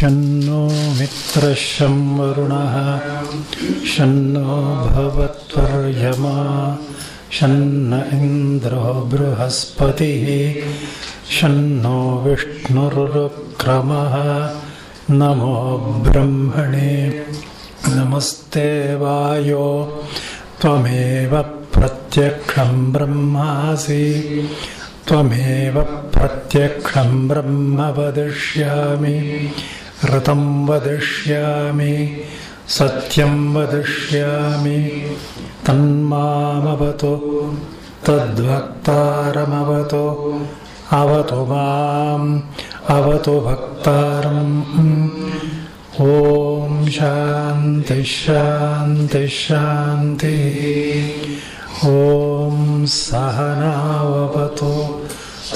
शन्नो मित्रशं वरुणः। शन्नो भवत्वर्यमा। शन्न इन्द्रो बृहस्पतिः। शन्नो विष्णुरुक्रमः। नमो ब्रह्मणे। नमस्ते वायो। त्वमेव प्रत्यक्षं ब्रह्मासि त्वमेव प्रत्यक्षं ब्रह्म वदिष्यामि ऋतं वदिष्यामि सत्यं वदिष्यामि तन्मामवतु तद्भक्तारमवतु अवतु माम् अवतु भक्तारम् ॐ शान्ति शान्ति शान्तिः ॐ सहनावतु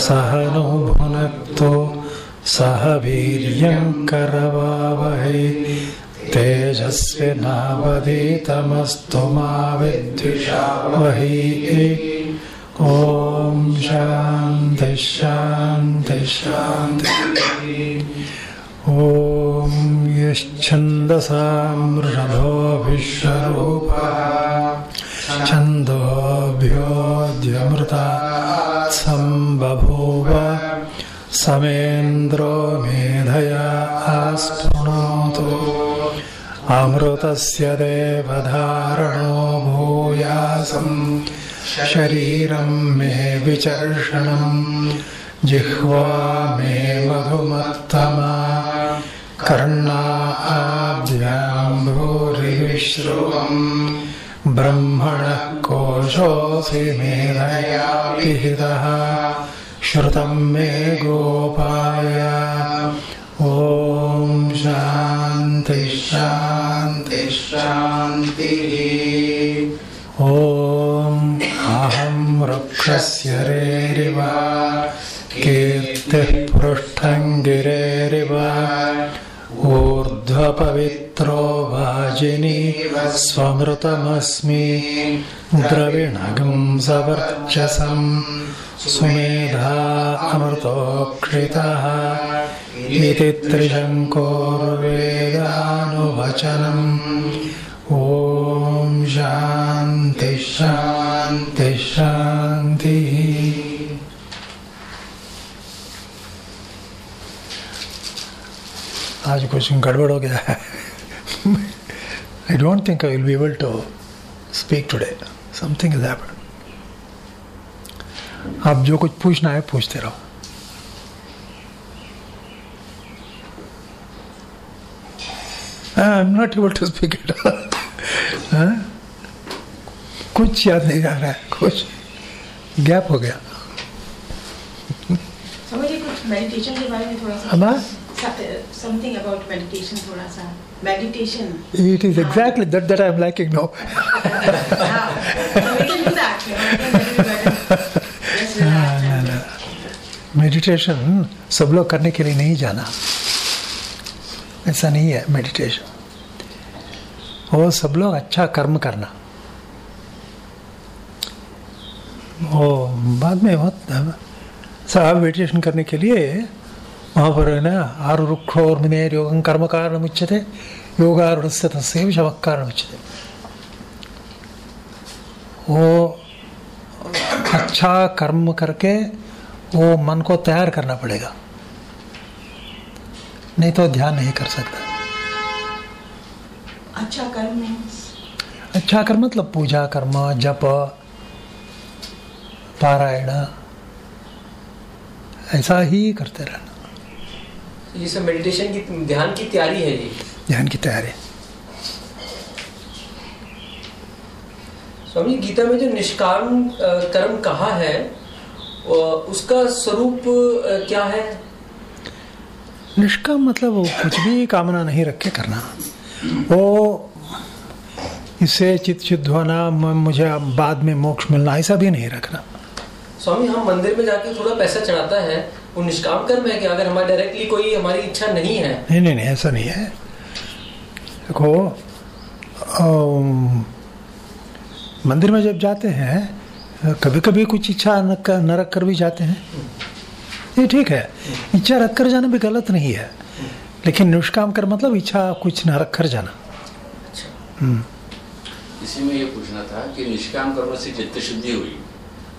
सहनो भुनक्तु, सह वीर्यङ्करवावहै तेजस्विनावधीतमस्तु मा विद्विषावहै। ॐ शान्ति शान्ति, शान्तिः। ॐ यश्छन्दसां वृषभोभिश्वरूपः छन्दोभ्योऽद्यमृता सम्बभूव समेन्द्रो मेधया आस्पृणोतु अमृतस्य देवधारणो भूयासं शरीरं मे विचर्षणम् जिह्वा मे मधुमत्तमा कर्णाभ्यां भूरिविश्रुवम् ब्रह्मणः कोशोऽसि विहितः। श्रुतं मे गोपाय। ॐ शान्ति शान्ति। ॐ अहं वृक्षस्य रेरिव। कीर्तिः पृष्ठं गिरेरिव ऊर्ध्वपवित्रो वाजिनी स्वमृतमस्मि द्रविणगं सवर्चसं सुमेधा अमृतोक्षितः इति त्रिशङ्कोर्वेदानुवचनम्। ॐ शान्ति शान्ति शान्तिः आज कुछ गड़बड़ हो गया है। I don't think I will be able to speak today something is happen आप जो कुछ पूछना है पूछते रहो। I am not able to speak it कुछ याद नहीं आ रहा है। कुछ गैप हो गया। समझिए कुछ मेडिटेशन के बारे में थोड़ा सा समथिंग अबाउट मेडिटेशन थोड़ा सा meditation It is exactly that that I am lacking now. we can do that you know, can meditation सब लोग करने के लिए नहीं जाना ऐसा नहीं है मेडिटेशन वो सब लोग अच्छा कर्म करना वो बाद में बहुत सब मेडिटेशन करने के लिए वहाँ पर है ना आरु रुक्षो और मिनेर योगं कर्म कारण उच्चते वो अच्छा कर्म करके वो मन को तैयार करना पड़ेगा नहीं तो ध्यान नहीं कर सकता अच्छा कर्म अच्छा कर्म मतलब पूजा कर्म जप पारायण ऐसा ही करते रहना ये सब मेडिटेशन की ध्यान की तैयारी है ये ध्यान की तैयारी। स्वामी गीता में जो निष्काम कर्म कहा है उसका स्वरूप क्या है? निष्काम मतलब वो कुछ भी कामना नहीं रख के करना। वो इससे चित शुद्ध होना मुझे बाद में मोक्ष मिलना ऐसा भी नहीं रखना। स्वामी हम मंदिर में जाके थोड़ा पैसा चढ़ाता है वो निष्काम कर्म है कि अगर हमारा डायरेक्टली कोई हमारी इच्छा नहीं है। नहीं नहीं नहीं ऐसा नहीं है। देखो मंदिर में जब जाते हैं कभी कभी कुछ इच्छा न कर, न रख कर भी जाते हैं। ये ठीक है। इच्छा रख कर जाना भी गलत नहीं है। लेकिन निष्काम कर मतलब इच्छा कुछ न रख कर जाना। इसी में ये पूछना था कि निष्काम कर्म से चित्त शुद्धि हुई।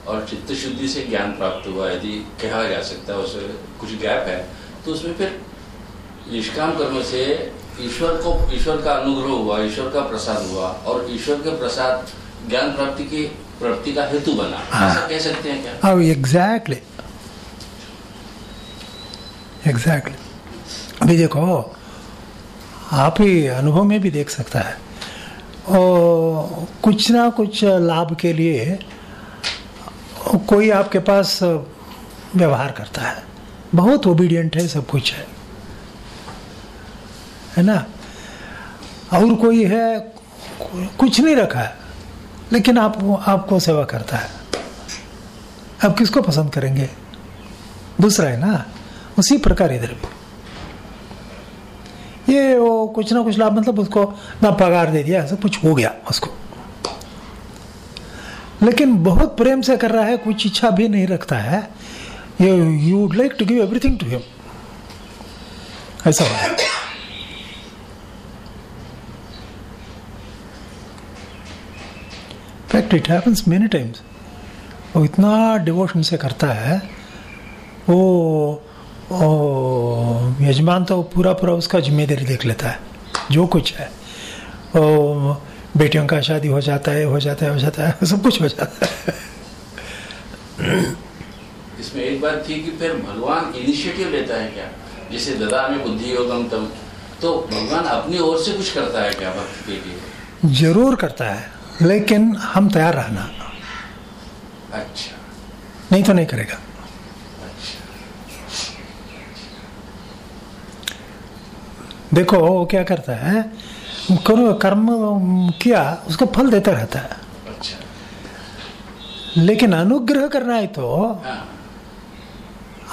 और चित्त शुद्धि से ज्ञान प्राप्त हुआ यदि कहा जा सकता है उसमें कुछ गैप है तो उसमें फिर निष्काम कर्म से ईश्वर को ईश्वर का अनुग्रह हुआ ईश्वर का प्रसाद हुआ और ईश्वर के प्रसाद ज्ञान प्राप्ति की प्राप्ति का हेतु बना। हाँ। ऐसा कह सकते हैं क्या? एग्जैक्टली एग्जैक्टली अभी देखो आप ही अनुभव में भी देख सकता है। और कुछ ना कुछ लाभ के लिए कोई आपके पास व्यवहार करता है। बहुत ओबीडियंट है, सब कुछ है। है ना? और कोई है, कुछ नहीं रखा है, लेकिन आप, आपको सेवा करता है। अब किसको पसंद करेंगे? दूसरा है ना? उसी प्रकार इधर भी। ये वो कुछ ना कुछ लाभ मतलब उसको ना पगार दे दिया सब कुछ हो गया उसको। लेकिन बहुत प्रेम से कर रहा है कुछ इच्छा भी नहीं रखता है। ये you would like to give everything to him ऐसा हो fact it happens many times वो इतना डिवोशन से करता है। वो ओ, यजमान तो पूरा पूरा उसका ज़िम्मेदारी देख लेता है। जो कुछ है। ओ, बेटियों का शादी हो जाता है हो जाता है हो जाता है सब कुछ हो जाता है। इसमें एक बात थी कि फिर भगवान इनिशिएटिव लेता है क्या? जैसे ददा में बुद्धि योगम तम तो भगवान अपनी ओर से कुछ करता है क्या भक्त के लिए? ज़रूर करता है लेकिन हम तैयार रहना। अच्छा। नहीं तो नहीं करेगा। अच्छा। देखो वो क्या करता है करो कर्म किया उसको फल देता रहता है। अच्छा। लेकिन अनुग्रह करना है तो हाँ।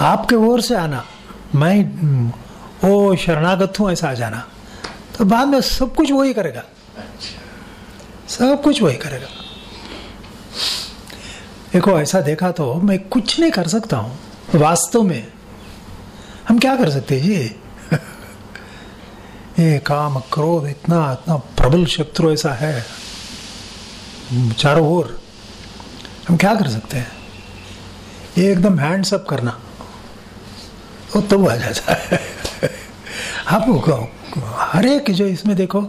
आपके ओर से आना। मैं ओ शरणागत हूँ ऐसा आ जाना। तो बाद में सब कुछ वही करेगा। अच्छा। सब कुछ वही करेगा। देखो ऐसा देखा तो मैं कुछ नहीं कर सकता हूँ। वास्तव में। हम क्या कर सकते हैं जी? ये काम क्रोध इतना इतना प्रबल शत्रु ऐसा है। चारों ओर। हम क्या कर सकते हैं? ये एकदम हैंड्स अप करना। वो तब आ जाता है। आप हर एक जो इसमें देखो,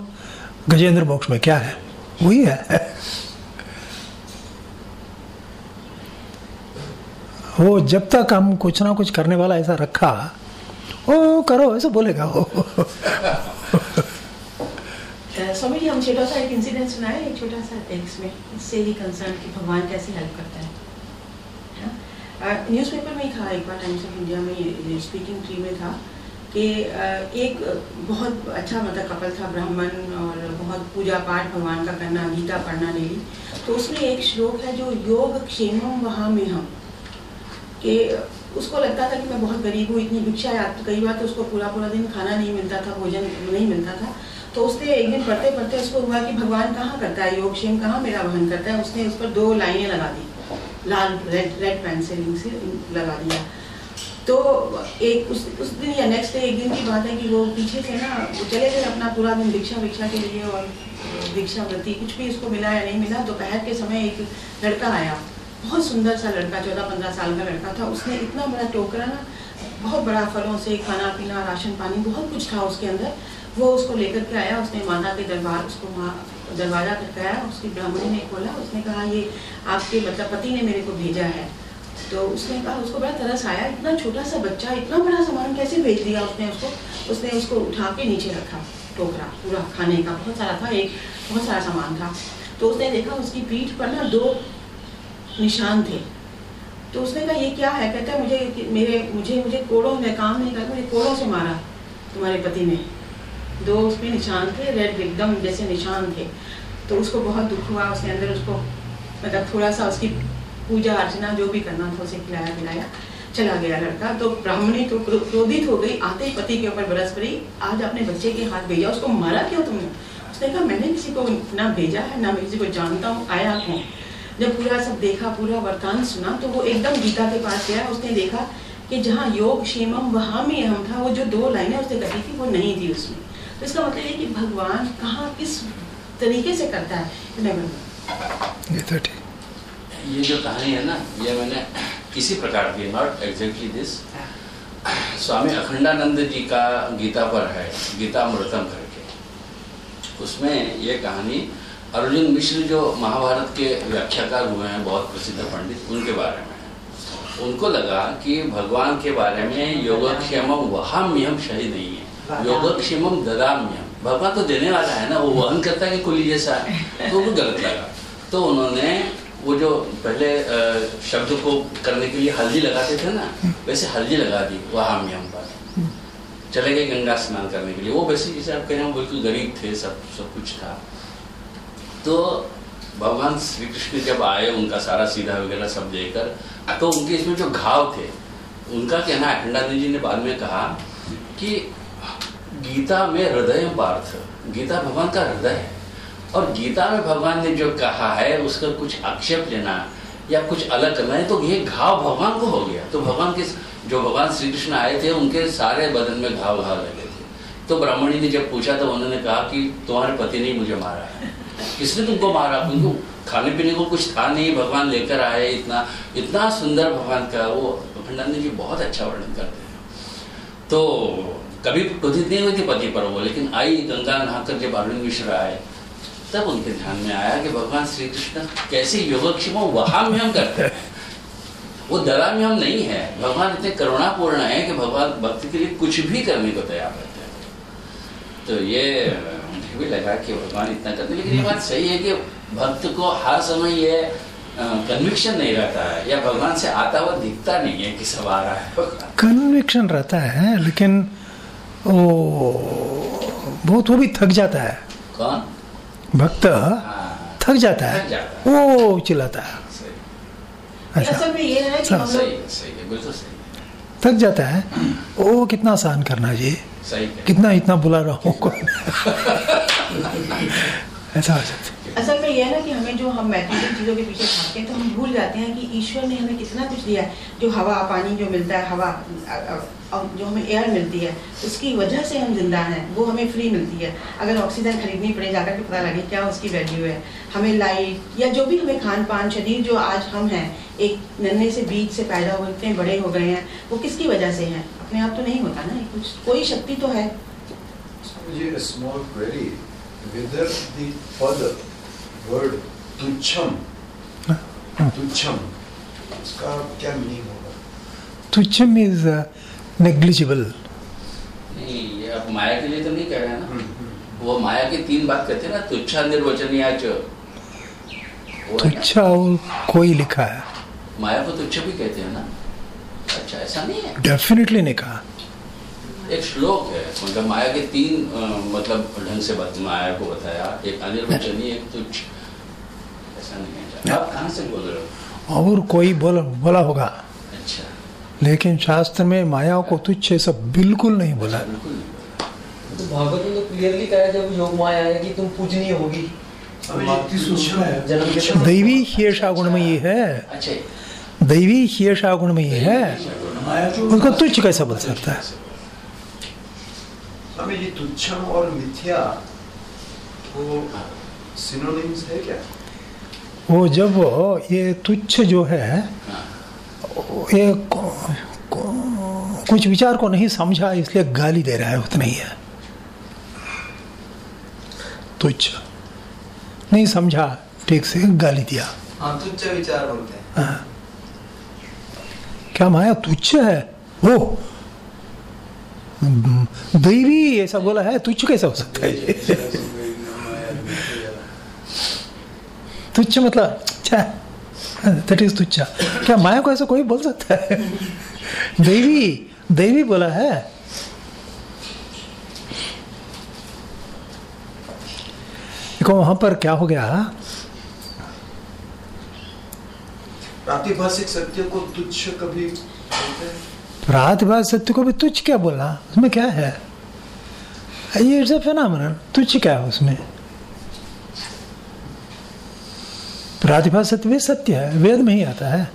गजेंद्र मोक्ष में क्या है? वही है। वो जब तक हम कुछ ना कुछ करने वाला ऐसा रखा, ओ करो, ऐसा बोलेगा वो। स्वामी जी हम छोटा सा एक इंसिडेंट सुनाए, एक छोटा सा टेक्स्ट में, इससे ही कंसर्न कि भगवान कैसे हेल्प करता है। न्यूज़पेपर में ही था, एक बार टाइम्स ऑफ़ इंडिया में स्पीकिंग ट्री में था कि एक बहुत अच्छा मतलब कपल था, ब्राह्मण और बहुत पूजा पाठ भगवान का करना, गीता पढ़ना डेली तो उसमें एक श्लोक है जो योग क्षेमम वहाँ में हम कि उसको लगता था कि मैं बहुत गरीब हूँ, इतनी भिक्षा है कई बार तो उसको पूरा पूरा दिन खाना नहीं मिलता था, भोजन नहीं मिलता था। तो उसने एक दिन पढ़ते पढ़ते उसको हुआ कि भगवान कहाँ करता है? योग क्षेम कहाँ मेरा वहन करता है? उसने उस पर दो लाइनें लगा दी। लाल रेड रेड पेंसिल से लगा दिया। तो एक, उस उस दिन या नेक्स्ट डे एक दिन की बात है कि वो पीछे थे ना, वो चले गए अपना पूरा दिन भिक्षा भिक्षा के लिए और भिक्षा व्रती। कुछ भी उसको मिला या नहीं मिला, दोपहर के समय एक लड़का आया। बहुत सुंदर सा लड़का चौदह पंद्रह साल का लड़का था। उसने इतना बड़ा टोकरा ना, बहुत बड़ा फलों से खाना पीना, राशन पानी, बहुत कुछ था उसके अंदर। वो उसको लेकर के आया, उसने माता के दरबार, उसको वहाँ दरवाज़ा खटकाया, उसकी ब्राह्मणी ने खोला, उसने कहा, ये आपके मतलब पति ने मेरे को भेजा है। तो उसने कहा, उसको बड़ा तरस आया, इतना छोटा सा बच्चा, इतना बड़ा सामान कैसे भेज दिया उसने उसको? उसने उसको उठा के नीचे रखा, टोकरा पूरा खाने का, बहुत सारा था एक, बहुत सारा सामान था। तो उसने देखा, उसकी पीठ पर ना दो निशान थे। तो उसने कहा, ये क्या है? कहता है, मुझे, मेरे, मुझे मुझे कोड़ों, में काम नहीं कर मुझे कोड़ों से मारा तुम्हारे पति ने। दो उसमें निशान थे रेड एकदम जैसे निशान थे। तो उसको बहुत दुख हुआ, उसके अंदर उसको मतलब थोड़ा सा उसकी पूजा अर्चना जो भी करना था, उसे खिलाया पिलाया, चला गया लड़का। तो ब्राह्मणी तो क्रोधित हो गई, आते ही पति के ऊपर बरस पड़ी। आज अपने बच्चे के हाथ भेजा, उसको मारा क्यों तुमने? उसने कहा, मैंने किसी को ना भेजा है, ना मैं किसी को जानता हूँ, आया कौन? जब पूरा सब देखा, पूरा वर्तान सुना तो वो एकदम गीता के पास गया। उसने देखा कि जहाँ योग क्षेमम वहाँ में हम था, वो जो दो लाइनें उसने कही थी, वो नहीं थी उसमें। तो इसका मतलब ये कि भगवान कहाँ किस तरीके से करता है नेवर ये तो ठीक। ये जो कहानी है ना ये मैंने इसी प्रकार की not exactly this Swami Akhandanand ji का गीता पर है गीता अमृतम करके। उसमें ये कहानी अर्जुन मिश्र जो महाभारत के व्याख्याकार हुए हैं बहुत प्रसिद्ध पंडित उनके बारे में है। उनको लगा कि भगवान के बारे में योगक्षेम वहाम्यम सही नहीं है। योगक्षेम ददाम्यम भगवान तो देने वाला है ना, वो वहन करता है कि कुली जैसा है तो वो गलत लगा। तो उन्होंने वो जो पहले शब्द को करने के लिए हल्दी लगाते थे ना, वैसे हल्दी लगा दी वहाम्यम पर। चले गए गंगा स्नान करने के लिए। वो वैसे जैसे आप कह रहे हो बिल्कुल गरीब थे, सब सब कुछ था। तो भगवान श्री कृष्ण जब आए, उनका सारा सीधा वगैरह सब देकर तो उनके इसमें जो घाव थे, उनका कहना अखंडानंद जी ने बाद में कहा कि गीता में हृदय पार्थ। गीता भगवान का हृदय है। और गीता में भगवान ने जो कहा है, उसका कुछ आक्षेप लेना या कुछ अलग करना है तो ये घाव भगवान को हो गया। तो भगवान के जो भगवान श्री कृष्ण आए थे, उनके सारे बदन में घाव घाव लगे थे। तो ब्राह्मणी ने जब पूछा तो उन्होंने कहा कि तुम्हारे पति ने मुझे मारा है। किसने तुमको मारा? तुमको खाने पीने को कुछ था नहीं, भगवान लेकर आए, इतना इतना सुंदर भगवान का वो अखंडानंद जी बहुत अच्छा वर्णन करते हैं। तो कभी क्रोधित नहीं हुई थी पति पर वो लेकिन आई गंगा नहाकर जब अरविंद मिश्र आए, तब उनके ध्यान में आया कि भगवान श्री कृष्ण कैसे योगक्षेम वहाँ में हम करते हैं। वो दरा में हम नहीं है। भगवान इतने करुणापूर्ण है कि भगवान भक्ति के लिए कुछ भी करने को तैयार रहते हैं। तो ये, मुझे भी लगा कि भगवान इतना करते लेकिन ये बात सही है कि भक्त को हर समय ये कन्विक्शन नहीं रहता है, या भगवान से आता हुआ दिखता नहीं है कि सब आ रहा है। कन्विक्शन रहता है, लेकिन वो बहुत वो भी थक जाता है। कौन? भक्त हाँ, थक जाता थक है। जाता वो चिल्लाता है। सही। ऐसा असल में ये है कि सही है बिल्कुल थक जाता है? वो कितना आसान करना जी। सही कितना इतना बुला रहा हूँ ऐसा हो है। असल में ये है ना कि हमें जो हम मैटेरियल चीज़ों के पीछे भागते हैं तो हम भूल जाते हैं कि ईश्वर ने हमें कितना कुछ दिया है। जो हवा पानी जो मिलता है हवा और जो हमें एयर मिलती है उसकी वजह से हम ज़िंदा हैं वो हमें फ्री मिलती है अगर ऑक्सीजन खरीदनी पड़े जाकर के पता लगे क्या उसकी वैल्यू है हमें लाइट या जो भी हमें खान पान शरीर जो आज हम हैं एक नन्हे से बीज से पैदा हुए इतने बड़े हो गए हैं वो किसकी वजह से हैं अपने आप तो नहीं होता ना कुछ कोई शक्ति तो है. Whether the further word क्या मीनिंग होगा? तुच्छम इज़ नेग्लिजिबल आप माया के लिए तो नहीं कह रहे हैं ना। हम्म, हम्म। वो माया की तीन बात कहते हैं ना तुच्छा निर्वचनीय तुच्छा और कोई लिखा है। माया को तुच्छ भी कहते हैं ना। अच्छा ऐसा नहीं है। डेफिनेटली नहीं कहा। एक श्लोक है मतलब माया के तीन मतलब ढंग से बत, माया को बताया। एक अनिर्वचनीय एक तुच्छ। ऐसा नहीं है। आप कहाँ से बोल रहे हो? और कोई बोला बोला होगा। लेकिन शास्त्र में माया को तुच्छ सब बिल्कुल नहीं बोला। तो भागवत में तो क्लियरली कहा है जब योग माया है कि तुम पूजनीय होगी। है। समय। दैवी हियशा गुणमयी है। अच्छा। दैवी हियशा गुणमयी है। उसको तुच्छ कैसा बोल सकता है? स्वामी जी तुच्छम और मिथ्या वो सिनोनिम्स है क्या? वो जब ये तुच्छ जो है हाँ। ये को- को- कुछ विचार को नहीं समझा इसलिए गाली दे रहा है उतना ही है। तुच्छ। नहीं समझा ठीक से गाली दिया। हाँ तुच्छ विचार बोलते हैं। हाँ। क्या माया तुच्छ है? वो। दैवी ऐसा बोला है तुच्छ कैसा हो सकता है तुच्छ मतलब दैट इज़ तुच्छ क्या माया को ऐसा कोई बोल सकता है? देवी देवी बोला है। देखो वहाँ पर क्या हो गया? प्रातिभाषिक सत्य को तुच्छ कभी प्रातिभाष सत्य को भी तुच्छ क्या बोला? उसमें क्या है? ये इट्स तुच्छ क्या है उसमें? प्रातिभाष सत्य भी सत्य है, वेद में ही आता है।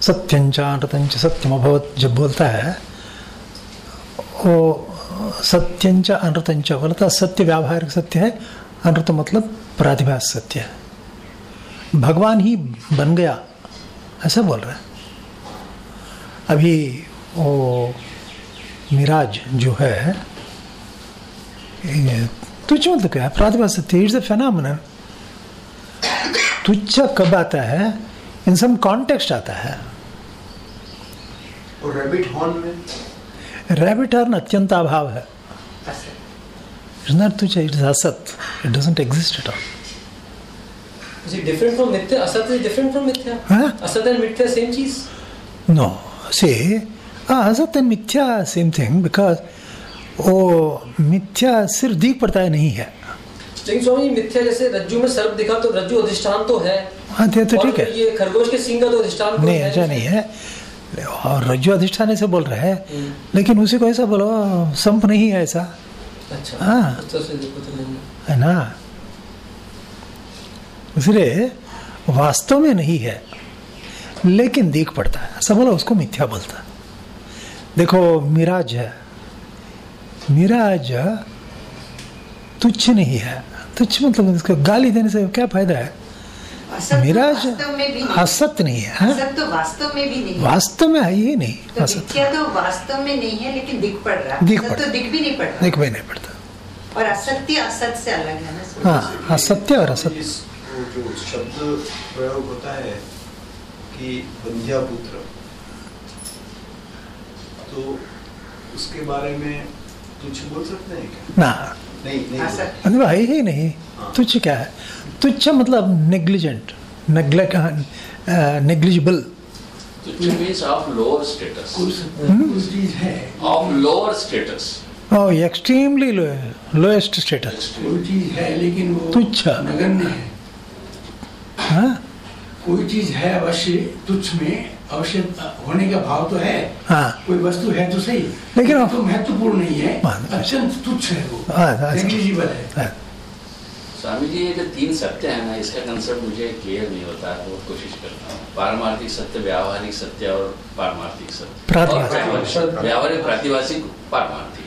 सत्यंच अनृतंच सत्यम अभवत, जब बोलता है, वो सत्यंच अनृतंच बोलता सत्य व्यावहारिक सत्य है, अनृत मतलब प्रातिभास सत्य है। भगवान ही बन गया, ऐसा बोल रहा है। अभी वो मिराज जो है तुच्छ मतलब क्या है? प्रातिभास सत्य इट्स अ फेनोमेनन तुच्छ कब आता है इन सम कॉन्टेक्स्ट आता है और रैबिट हॉर्न में रैबिट हॉर्न अत्यंत अभाव है इट्स नॉट तुच्छ इट्स असत it doesn't exist at all Is it different from mithya? Asat is different from mithya. Huh? Asat and mithya same cheese. No से असत एंड मिथ्या सेम थिंग बिकॉज़ वो मिथ्या सिर्फ़ दीख पड़ता है नहीं है लेकिन स्वामी मिथ्या जैसे रज्जू में सर्प दिखा तो रज्जू अधिष्ठान तो है। हाँ तो तो ठीक है। ये खरगोश के सिंह का तो अधिष्ठान तो नहीं है। ऐसा नहीं है। और रज्जु अधिष्ठान ऐसे बोल रहे हैं लेकिन उसी को ऐसा बोलो संप नहीं है ऐसा। अच्छा हाँ। तो है। ना? इसलिए वास्तव में नहीं है लेकिन दिख पड़ता है। ऐसा बोला उसको मिथ्या बोलता देखो मिराज है। मिराज तुच्छ नहीं है। तुच्छ मतलब इसको गाली देने से क्या फ़ायदा है? असत तो मिराज वास्तव में भी नहीं। असत नहीं है हाँ? असत तो वास्तव में भी नहीं वास्तव में है ही नहीं तो असत तो वास्तव में नहीं है लेकिन दिख पड़ रहा है। दिख पड़- तो दिख भी नहीं पड़ रहा। दिख भी नहीं पड़ता। और असत्य असत से अलग है ना हाँ असत्य और असत्य। जो शब्द प्रयोग होता है कि बंध्या पुत्र। तो उसके बारे में कुछ बोल सकते हैं क्या? ना नहीं नहीं मतलब है ही नहीं हाँ। तुच्छ क्या है? तुच्छ मतलब negligent negligible Which means of lower status. है। Of lower status. और एक्सट्रीमली लोएस्ट स्टेटस कोई चीज़ है लेकिन वो तुच्छ। नगण्य है। हाँ? कोई चीज़ है अवश्य तुच्छ में अवश्य होने का भाव तो है। हाँ। कोई वस्तु है तो सही। लेकिन- तो महत्वपूर्ण नहीं है। हाँ, अत्यंत तुच्छ है वो। हाँ, हाँ, नेग्लिजिबल है। हाँ। स्वामी जी ये जो तीन सत्य है ना इसका कंसेप्ट मुझे क्लियर नहीं होता। है बहुत कोशिश करता हूँ। पारमार्थिक सत्य व्यावहारिक सत्य और पारमार्थिक सत्य। व्यावहारिक प्रातिभाषिक पारमार्थिक।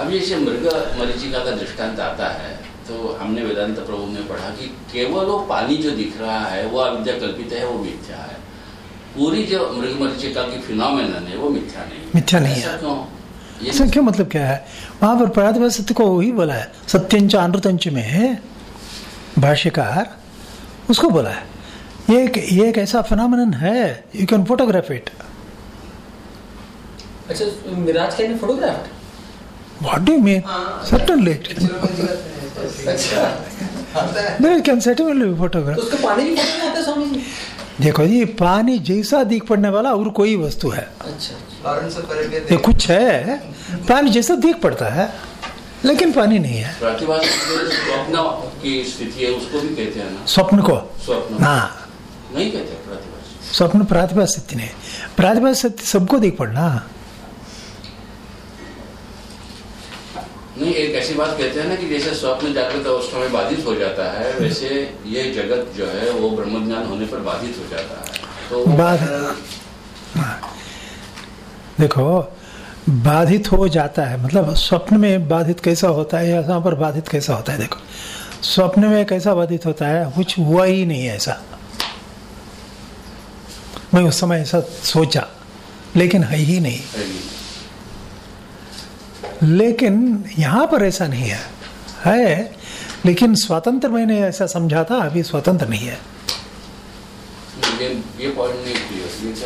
अब ये जैसे मृग मरीचिका का दृष्टांत आता है तो हमने वेदांत प्रभु में पढ़ा कि केवल वो पानी जो दिख रहा है वो अविद्या कल्पित है वो मिथ्या है। पूरी जो मृग मरीचिका की फिनोमेनन है वो मिथ्या नहीं मिथ्या नहीं ऐसा है। क्यों? इसका क्या मतलब क्या है? वहाँ पर प्रातिभा सत्य को वही बोला है। सत्यंच अनृतंच में है। भाष्यकार उसको बोला है। ये एक ये एक ऐसा फिनोमिनन है। यू कैन फोटोग्राफ इट अच्छा mirage can photograph what do mean certainly अच्छा। नहीं कैन सर्टेनली फोटोग्राफ तो उसका पानी भी फ़ोटो आता है स्वामी जी? देखो जी पानी जैसा दिख पड़ने वाला और कोई वस्तु है। अच्छा लॉरेंस ये कुछ है पानी जैसा दिख पड़ता है लेकिन पानी नहीं है। स्वप्न की स्थिति है उसको भी कहते हैं ना? स्वप्न को? स्वप्न। हाँ। नहीं कहते स्वप्न प्रातिभा सत्य नहीं। प्रातिभा सत्य सबको दिख पड़ना। नहीं एक ऐसी बात कहते हैं ना कि जैसे स्वप्न जागृत अवस्था में बाधित हो जाता है वैसे ये जगत जो है वो ब्रह्म ज्ञान होने पर बाधित हो जाता है। तो बाध देखो बाधित हो जाता है। मतलब स्वप्न में बाधित कैसा होता है या पर बाधित कैसा होता है देखो। स्वप्न में कैसा बाधित होता है कुछ हुआ ही नहीं है ऐसा। मैं उस समय ऐसा सोचा लेकिन है ही नहीं। लेकिन यहाँ पर ऐसा नहीं है। है? लेकिन स्वतंत्र मैंने ऐसा समझा था अभी स्वतंत्र नहीं है।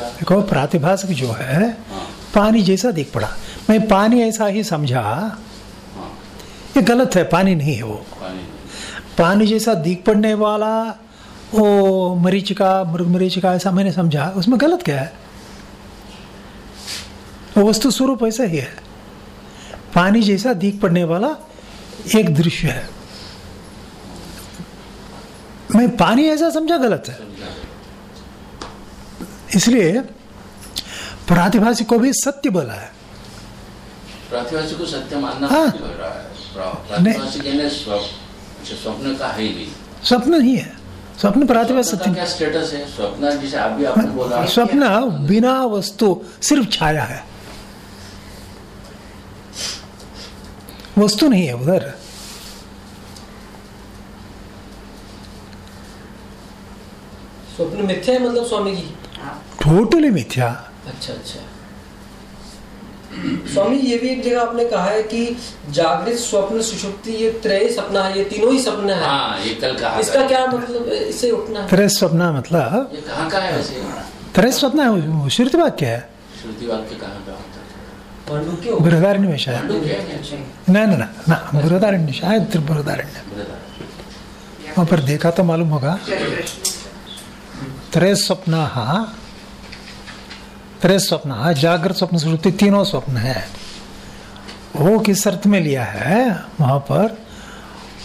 देखो प्रातिभाषिक जो है हाँ। पानी जैसा दिख पड़ा। मैं पानी ऐसा ही समझा हाँ। ये गलत है पानी नहीं है वो। पानी पानी जैसा दिख पड़ने वाला वो मरीच का मृग मरीच का ऐसा मैंने समझा। उसमें गलत क्या है? वो वस्तु स्वरूप ऐसा ही है। पानी जैसा दिख पड़ने वाला एक दृश्य है। मैं पानी ऐसा समझा गलत है? इसलिए प्रातिभाषिक को भी सत्य बोला है। प्रातिभाषिक को सत्य मानना हाँ। है। स्वप्न का है ही स्वप्न ही है। स्वप्न प्रातिभा सत्य क्या स्टेटस है? स्वप्न जिसे आप भी आपने बोला स्वप्न बिना वस्तु सिर्फ़ छाया है। वस्तु नहीं है उधर। स्वप्न मिथ्या है मतलब स्वामी जी? टोटली मिथ्या। अच्छा अच्छा। स्वामी ये भी एक जगह आपने कहा है कि जागृत स्वप्न सुषुप्ति ये त्रय सपना है ये तीनों ही सपना है। हाँ ये कल कहा इसका क्या मतलब है? इससे उठना है? तरह स्वप्न मतलब? ये कहाँ का है वैसे? तरह स्वप्न श्रुति वाक्य है। श्रुति वाक्य कहाँ का? है बृहदारण्य में शायद? ना ना ना ना बृहदारण्य शायद बृहदारण्य बृहदारण्य। वहाँ पर देखा तो मालूम होगा त्रय स्वप्न त्रय स्वप्न जागृत स्वप्न सुषुप्ति तीनों स्वप्न है वो किस अर्थ में लिया है वहाँ पर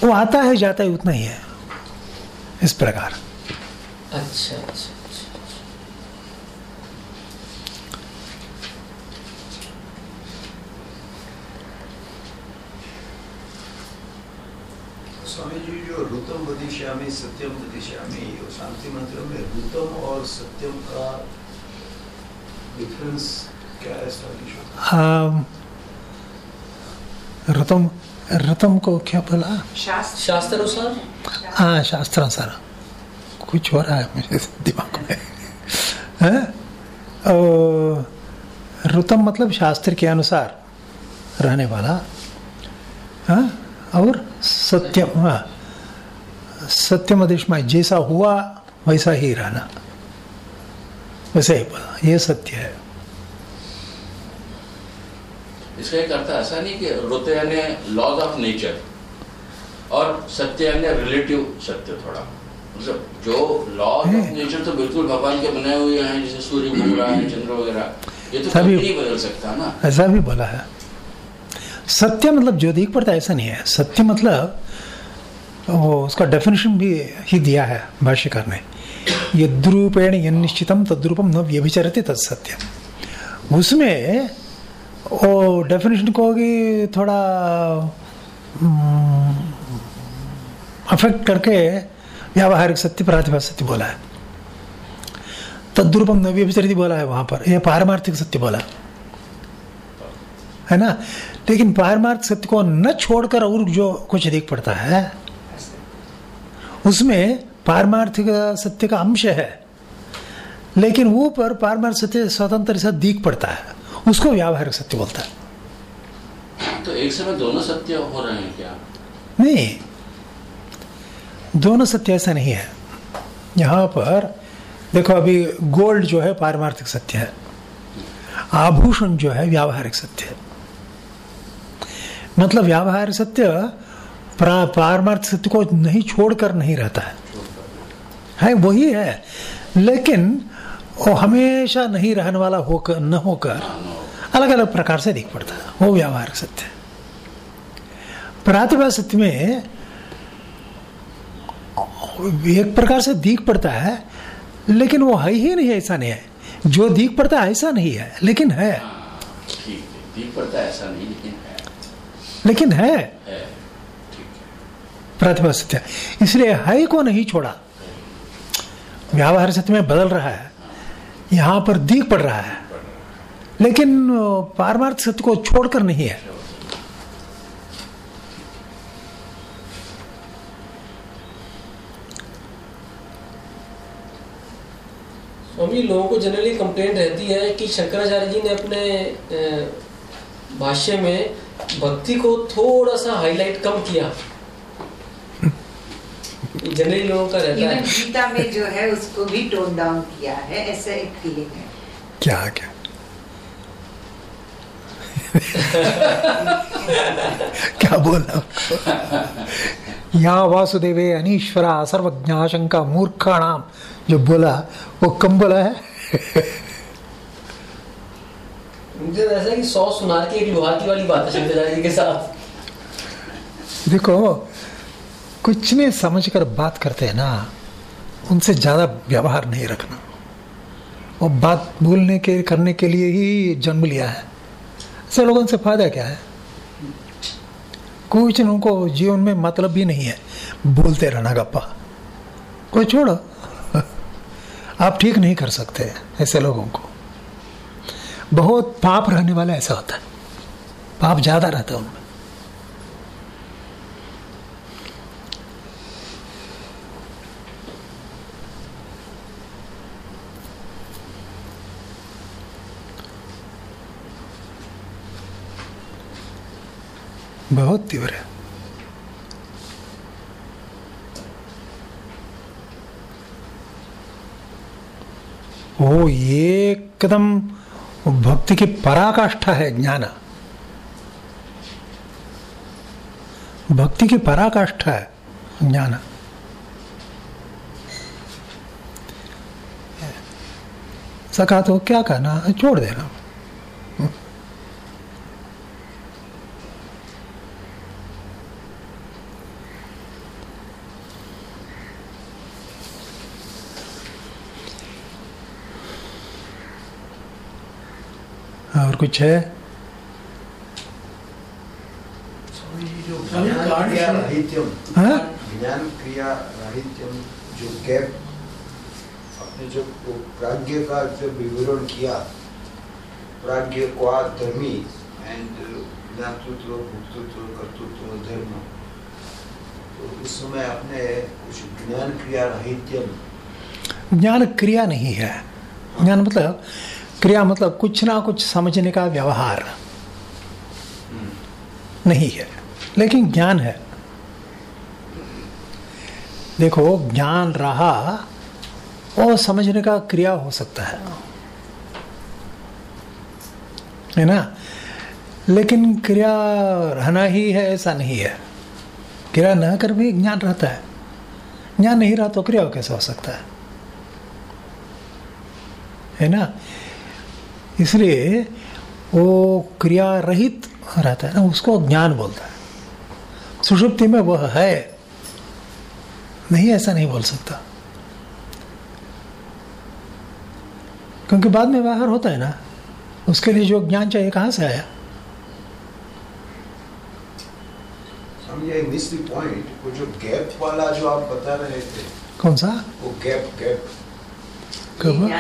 वो आता है जाता है उतना ही है इस प्रकार अच्छा अच्छा जी रुतम वदिष्यामी सत्यम वदिष्यामी वो शांति मंत्र में रुतम और सत्यम का डिफरेंस क्या है आम, रतम रतम को क्या बोला? शास्त्र। शास्त्र अनुसार हाँ शास्त्रानुसार। कुछ हो रहा है मुझे दिमाग में। हैं? रुतम मतलब शास्त्र के अनुसार रहने वाला। हाँ? और सत्यम हाँ। सत्यम अधिष्मा जैसा हुआ वैसा ही रहना। वैसे ही बोला ये सत्य है। इसका एक अर्थ ऐसा नहीं कि रुते यानी लॉज ऑफ़ नेचर और सत्य यानी रिलेटिव सत्य थोड़ा। मतलब जो लॉज ऑफ़ नेचर तो बिल्कुल भगवान के बनाए हुए हैं जैसे सूर्य घूम रहा है चंद्र वगैरह ये तो कभी नहीं बदल सकता ना। ऐसा भी बोला है। सत्य मतलब जो दिख पड़ता है ऐसा नहीं है। सत्य मतलब वो उसका डेफिनेशन भी ही दिया है भाष्यकार ने। यद्रूपेण यन्निश्चितम तद्रूपम न व्यभिचरते तत्सत्यम उसमें वो डेफिनेशन को भी थोड़ा अफेक्ट करके व्यावहारिक सत्य प्रातिभा सत्य बोला है। तद्रूपम न व्यभिचरती बोला है वहाँ पर। यह पारमार्थिक सत्य बोला। है ना? लेकिन पारमार्थिक सत्य को न छोड़कर और जो कुछ अधिक पड़ता है उसमें पारमार्थिक सत्य का अंश है। लेकिन वो पर पारमार्थ सत्य स्वतंत्र से दिख पड़ता है। उसको व्यावहारिक सत्य बोलता है। तो एक समय दोनों सत्य हो रहे हैं क्या? नहीं। दोनों सत्य ऐसा नहीं है। यहाँ पर देखो अभी गोल्ड जो है पारमार्थिक सत्य है। आभूषण जो है व्यावहारिक सत्य है। मतलब व्यावहारिक सत्य प्रा- पारमार्थिक सत्य को नहीं छोड़कर नहीं रहता है। है वही है। लेकिन वो हमेशा नहीं रहने वाला होकर न होकर अलग अलग प्रकार से दिख पड़ता है। वो व्यावहारिक सत्य है। प्रातिभा सत्य में एक प्रकार से दिख पड़ता है लेकिन वो है ही नहीं ऐसा नहीं है। जो दिख पड़ता है ऐसा नहीं है। लेकिन है। ठीक दिख पड़ता है ऐसा नहीं लेकिन है। लेकिन है। है। प्रतिभा सत्य। इसलिए है को नहीं छोड़ा। व्यावहार सत्य में बदल रहा है। यहाँ पर दीख पड़ रहा है। लेकिन पारमार्थ सत्य को छोड़कर नहीं है। स्वामी, लोगों को जनरली कंप्लेंट रहती है कि शंकराचार्य जी ने अपने भाष्य में भक्ति को थोड़ा सा हाईलाइट कम किया। जनरली लोगों का रहता है। गीता में जो है उसको भी टोन डाउन किया है ऐसा एक फीलिंग है। क्या क्या? क्या बोला? या वासुदेवे अनीश्वरा सर्वज्ञा शंका मूर्खाणाम। जो बोला वो कम बोला है? मुझे ऐसा कि सौ सुनार की एक लोहार की वाली बात है शंकराचार्य के साथ। देखो कुछ नहीं समझकर बात करते हैं ना, उनसे ज़्यादा व्यवहार नहीं रखना। वो बात बोलने के, करने के लिए ही जन्म लिया है। ऐसे लोगों से फ़ायदा क्या है? कुछ उनको जीवन में मतलब भी नहीं है। बोलते रहना गप्पा। कोई छोड़ो। आप ठीक नहीं कर सकते ऐसे लोगों को। बहुत पाप रहने वाला ऐसा होता है। पाप ज़्यादा रहता है उनमें। बहुत तीव्र है। वो एकदम भक्ति की पराकाष्ठा है, ज्ञान। भक्ति की पराकाष्ठा है, ज्ञान। सका तो क्या कहना? छोड़ देना। और कुछ है? ज्ञान क्रिया राहित्यम हाँ? जो गैप आपने जो प्राज्ञ का जो विवरण किया प्राज्ञ क्वा धर्मी एंड ज्ञातृत्व भुक्तृत्व कर्तृत्व धर्म। तो इस समय आपने कुछ ज्ञान क्रिया राहित्यम ज्ञान क्रिया नहीं है। ज्ञान मतलब क्रिया मतलब कुछ ना कुछ समझने का व्यवहार। नहीं है, लेकिन ज्ञान है। देखो, ज्ञान रहा और समझने का क्रिया हो सकता है। है ना? लेकिन क्रिया रहना ही है, ऐसा नहीं है। क्रिया न कर भी ज्ञान रहता है। ज्ञान नहीं रहा तो क्रिया कैसे हो सकता है? है ना? इसलिए वो क्रिया रहित रहता है ना उसको ज्ञान बोलता है। सुषुप्ति में वह है। नहीं ऐसा नहीं बोल सकता। क्योंकि बाद में बाहर होता है ना उसके लिए जो ज्ञान चाहिए कहाँ से आया? पॉइंट वो जो गैप वाला जो आप बता रहे थे कौन सा? वो गैप गैप कब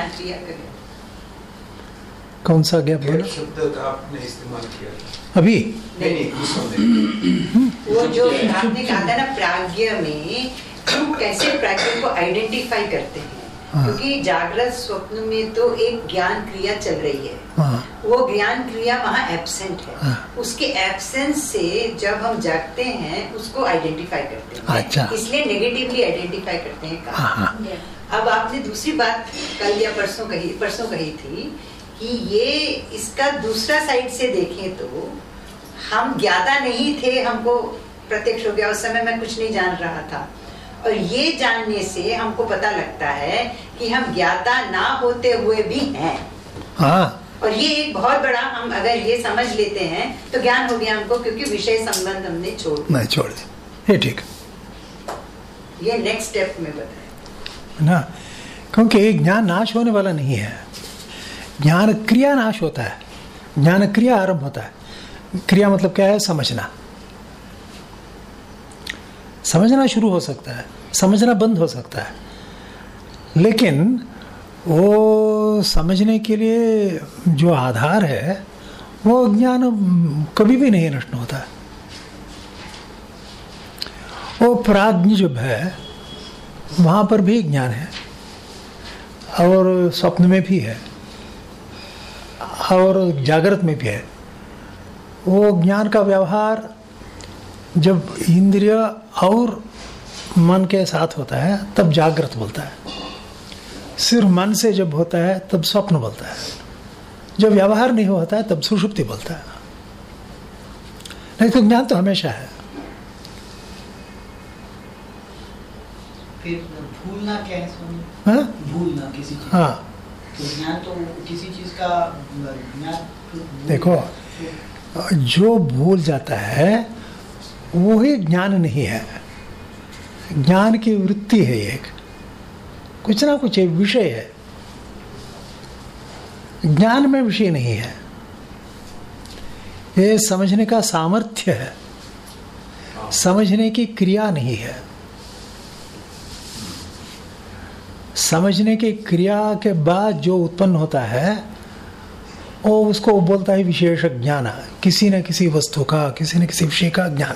कौन सा गैप बोला? शब्द आपने इस्तेमाल किया था। अभी? नहीं नहीं वो जो आपने कहा था ना प्राज्ञ में हम कैसे प्राज्ञ को आइडेंटिफाई करते हैं? हाँ। क्योंकि जागृत स्वप्न में तो एक ज्ञान क्रिया चल रही है। हाँ। वो ज्ञान क्रिया वहाँ एब्सेंट है। हाँ। उसके एब्सेंस से जब हम जागते हैं उसको आइडेंटिफाई करते हैं। अच्छा। इसलिए नेगेटिवली आइडेंटिफाई करते हाँ। अब आपने दूसरी बात कल या परसों कही परसों कही थी कि ये इसका दूसरा साइड से देखें तो हम ज्ञाता नहीं थे हमको प्रत्यक्ष हो गया। उस समय मैं कुछ नहीं जान रहा था। और ये जानने से हमको पता लगता है कि हम ज्ञाता ना होते हुए भी हैं। हाँ। और ये एक बहुत बड़ा हम अगर ये समझ लेते हैं तो ज्ञान हो गया हमको क्योंकि विषय संबंध हमने छोड़। नहीं छोड़ दिया। ये ठीक। ये नेक्स्ट स्टेप में बताया ना क्योंकि ज्ञान नाश होने वाला नहीं है। ज्ञान क्रिया नाश होता है। ज्ञान क्रिया आरंभ होता है। क्रिया मतलब क्या है? समझना। समझना शुरू हो सकता है। समझना बंद हो सकता है। लेकिन वो समझने के लिए जो आधार है, वो ज्ञान कभी भी नहीं नष्ट होता। है वो प्राज्ञ जब है, वहाँ पर भी ज्ञान है और स्वप्न में भी है। और जागृत में भी है। वो ज्ञान का व्यवहार जब इंद्रिय और मन के साथ होता है तब जागृत बोलता है। सिर्फ़ मन से जब होता है तब स्वप्न बोलता है। जब व्यवहार नहीं होता है तब सुषुप्ति बोलता है। नहीं तो ज्ञान तो हमेशा है। फिर भूलना क्या है हाँ? भूलना किसी हाँ। तो तो तो देखो, जो भूल जाता है वो ही ज्ञान नहीं है। ज्ञान की वृत्ति है एक। कुछ ना कुछ एक विषय है। ज्ञान में विषय नहीं है। ये समझने का सामर्थ्य है। समझने की क्रिया नहीं है। समझने की क्रिया के बाद जो उत्पन्न होता है, वो उसको बोलता है विशेष ज्ञान। किसी न किसी वस्तु का, किसी न किसी विषय का ज्ञान।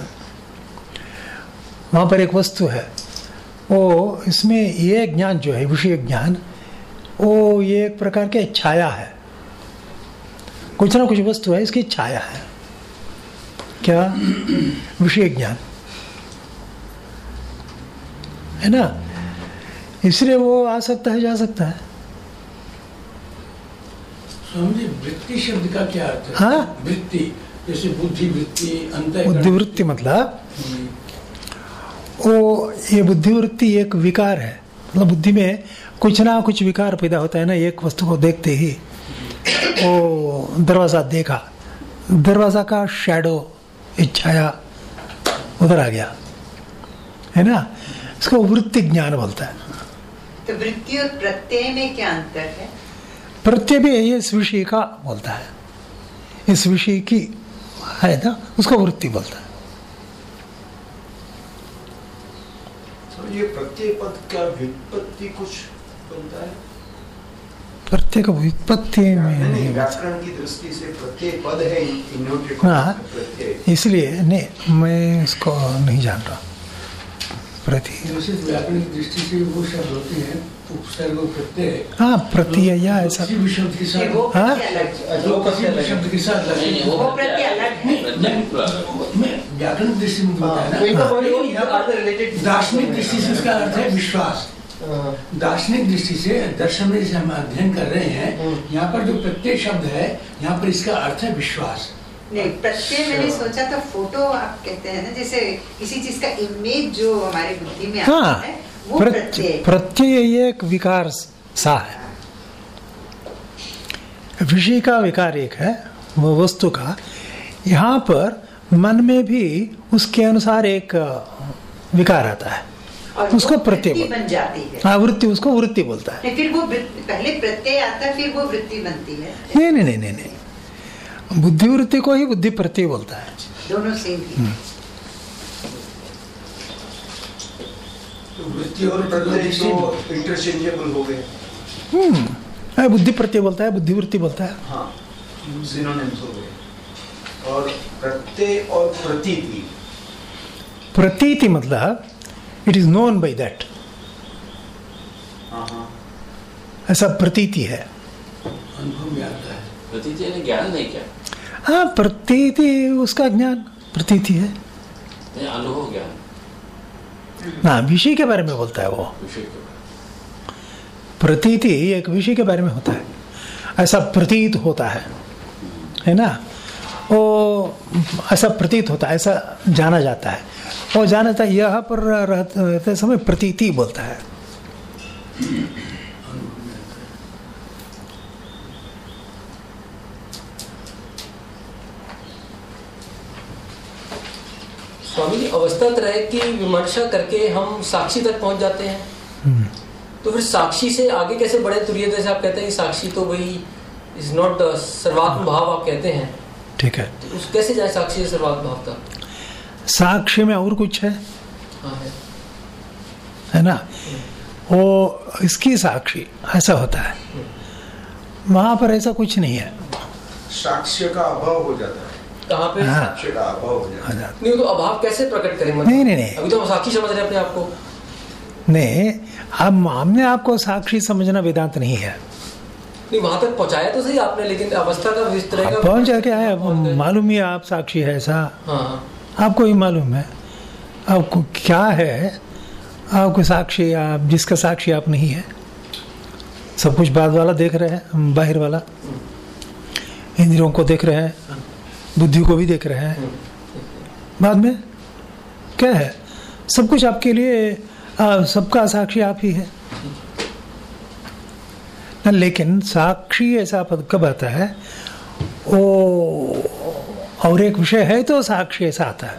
वहाँ पर एक वस्तु है। वो इसमें ये ज्ञान जो है, विषय ज्ञान, वो ये एक प्रकार के छाया है। कुछ ना कुछ वस्तु है, इसकी छाया है। क्या? विषय ज्ञान। है ना? इसलिए वो आ सकता है जा सकता है। वृत्ति शब्द का क्या अर्थ है? हाँ? वृत्ति जैसे बुद्धि वृत्ति अंत बुद्धिवृत्ति मतलब? वो ये बुद्धिवृत्ति एक विकार है। मतलब बुद्धि में कुछ ना कुछ विकार पैदा होता है ना एक वस्तु को देखते ही। वो दरवाज़ा देखा। दरवाज़ा का शेडो छाया उधर आ गया। है ना? इसको वृत्ति ज्ञान बोलता है। तो वृत्ति और प्रत्यय में क्या अंतर है? प्रत्यय भी ये इस विषय का बोलता है। इस विषय की है ना उसको वृत्ति बोलता है। तो ये प्रत्यय पद का व्युत्पत्ति कुछ बनता है? प्रत्येक व्युत्पत्ति में। व्याकरण की दृष्टि से प्रत्यय पद है हाँ प्रत्यय। इसलिए नहीं मैं इसको नहीं जान रहा। प्रति। जैसे व्याकरण दृष्टि से वो शब्द होते हैं उपसर्ग प्रत्यय। हाँ प्रत्यय या ऐसा। शब्द के वो साथ हाँ? है। शब्द के साथ है। है। व्याकरण दृष्टि में बताया ना। वही तो रही हूँ? दार्शनिक दृष्टि से इसका अर्थ है विश्वास। दार्शनिक दृष्टि से दर्शन में जैसे हम अध्ययन कर रहे हैं। यहाँ पर जो प्रत्यय शब्द है यहाँ पर इसका अर्थ है विश्वास। नहीं प्रत्यय मैंने सोचा था फ़ोटो आप कहते हैं ना जैसे किसी चीज़ का इमेज जो हमारी बुद्धि में आता हाँ है वो प्रत्यय प्रत्यय एक विकार सा है। विषय का विकार एक है वो वस्तु का। यहाँ पर मन में भी उसके अनुसार एक विकार आता है। उसको प्रत्यय बन जाती है। हाँ वृत्ति उसको वृत्ति बोलता है। फिर वो पहले प्रत्यय आता है फिर वो वृत्ति बनती है। नहीं नहीं नहीं नहीं। नहीं बुद्धि वृत्ति को ही बुद्धि प्रत्यय बोलता है। दोनों सेम तो वृत्ति और तो इंटरचेंजेबल हो गए। हम्म हाँ, बुद्धि प्रत्यय बोलता है बुद्धि वृत्ति बोलता है। हाँ हो गए। और प्रत्यय और प्रतीति। प्रतीति मतलब it is known by that हाँ हाँ। ऐसा प्रतीति है। अनुभव में आता है। प्रतीति ज्ञान नहीं क्या? हाँ प्रतीति उसका ज्ञान प्रतीति है। अनुभव ज्ञान। ना विषय के बारे में बोलता है वो। प्रतीति एक विषय के बारे में होता है। ऐसा प्रतीत होता है। है ना? वो ऐसा प्रतीत होता है ऐसा जाना जाता है। वो जाना जाता है यहाँ पर रहते समय प्रतीति बोलता है। स्वामी जी अवस्था त्रय की विमर्शा करके हम साक्षी तक पहुँच जाते हैं। हम्म। तो फिर साक्षी से आगे कैसे बढ़े? तुरिय जैसे आप कहते हैं साक्षी तो वही इज़ नॉट द सर्वात्म भाव आप कहते हैं। ठीक है। तो उस कैसे जाए साक्षी से सर्वात्म भाव तक? साक्षी में और कुछ है? हाँ है। है ना? वो इसकी साक्षी ऐसा होता है। वहाँ पर ऐसा कुछ नहीं है। साक्ष्य का अभाव हो जाता है। कहाँ पे? हाँ। नहीं तो अभाव कैसे प्रकट करें मतलब? नहीं, नहीं, नहीं। अभी तो हम साक्षी समझ रहे अपने आप को। नहीं हम हमने आपको साक्षी समझना वेदांत नहीं है। नहीं वहाँ तक पहुँचाया तो सही आपने लेकिन अवस्था का इस तरह आप का पहुँच जाके अब। मालूम ही आप साक्षी है ऐसा। हाँ हाँ। आपको ही मालूम है। आपको क्या है? आपको साक्षी आप जिसका साक्षी आप नहीं है। सब कुछ बाद वाला देख रहे हैं बाहर वाला। इंद्रियों को देख रहे हैं। बुद्धि को भी देख रहे हैं। बाद में क्या है? सब कुछ आपके लिए आ, सबका साक्षी आप ही है। ना, लेकिन साक्षी ऐसा पद कब आता है? वो और एक विषय है तो साक्षी ऐसा आता है।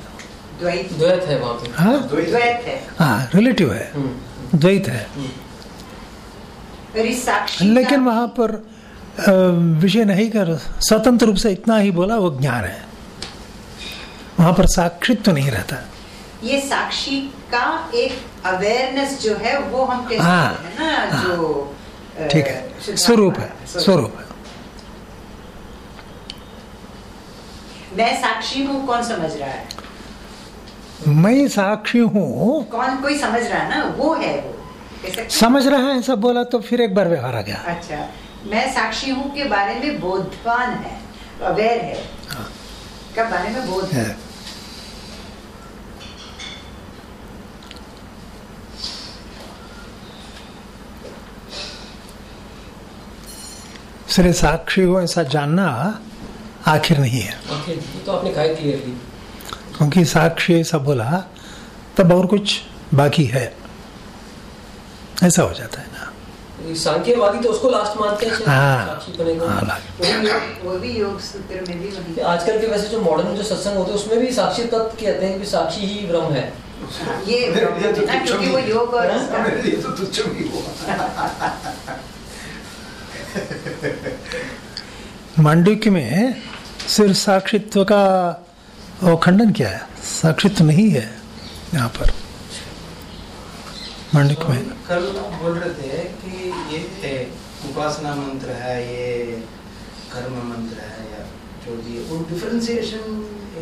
द्वैत। द्वैत है वहाँ पे। हाँ? है। हाँ रिलेटिव है। हम्म, द्वैत है। लेकिन वहाँ पर विषय नहीं कर स्वतंत्र रूप से इतना ही बोला वो ज्ञान है। वहाँ पर साक्षित्व तो नहीं रहता। ये साक्षी का एक अवेयरनेस जो है वो हम टेस्ट हाँ, हैं ना हाँ। जो ठीक है। स्वरूप है स्वरूप है। मैं साक्षी हूँ कौन समझ रहा है? मैं साक्षी हूँ। कौन कोई समझ रहा है ना? वो है वो? समझ रहा है ऐसा बोला तो फिर एक बार व्यवहार आ गया। अच्छा। मैं साक्षी हूँ के बारे में बोधवान है अवेयर है। हाँ। का बारे में बोध है। इसलिए साक्षी हो ऐसा जानना आखिर नहीं है। ओके तो आपने कहा क्लियरली क्योंकि साक्षी ऐसा बोला तब और कुछ बाकी है। ऐसा हो जाता है सांख्यवादी तो उसको लास्ट मानते हैं हाँ। साक्षी बनेगा। हाँ, वो भी योग- वो भी योग सूत्र में भी वही आजकल के वैसे जो मॉडर्न जो सत्संग होते हैं उसमें भी साक्षी तत्व कहते हैं कि साक्षी ही ब्रह्म है। ये तो क्योंकि वो योग और हाँ? इसका- मेरे लिए तो मांडुक्य में सिर्फ़ साक्षित्व का खंडन किया है। साक्षित्व नहीं है यहाँ पर। मांडुक्य में। कल बोल रहे थे कि ये उपासना मंत्र है ये कर्म मंत्र है या जो भी वो डिफरेंशिएशन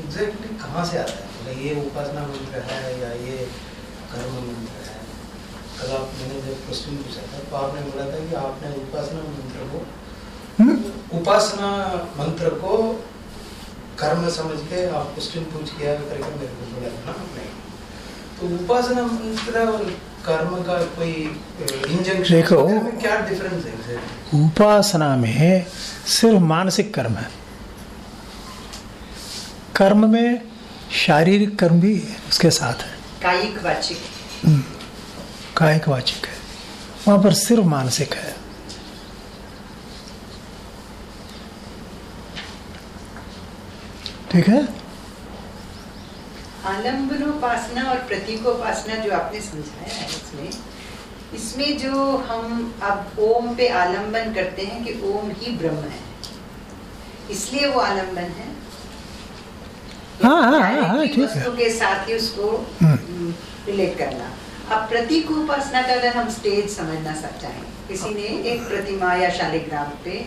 एग्जैक्टली कहाँ से आता है? मतलब ये उपासना मंत्र है या ये कर्म मंत्र है? कल आप मैंने जब क्वेश्चन पूछा था तो आपने बोला था कि आपने उपासना मंत्र को हम्म? उपासना मंत्र को कर्म समझ के आप क्वेश्चन पूछ किया करके मेरे को बोला था ना? आपने तो उपासना मंत्र कर्म का कोई इंजंक्शन देखो। क्या डिफरेंस है उपासना में सिर्फ़ मानसिक कर्म है। कर्म में शारीरिक कर्म भी उसके साथ है। कायिक वाचिक। कायिक वाचिक है। वहाँ पर सिर्फ़ मानसिक है। ठीक है? आलम्बनोपासना और प्रतीकोपासना जो आपने समझाया है इसमें इसमें जो हम अब ओम पे आलंबन करते हैं कि ओम ही ब्रह्म है इसलिए वो आलंबन है हाँ, हाँ, हाँ, हाँ, ठीक है। वस्तु के साथ ही उसको। रिलेट करना अब प्रतीक उपासना का अगर हम स्टेज समझना चाहें किसी ने एक प्रतिमा या शालिग्राम पे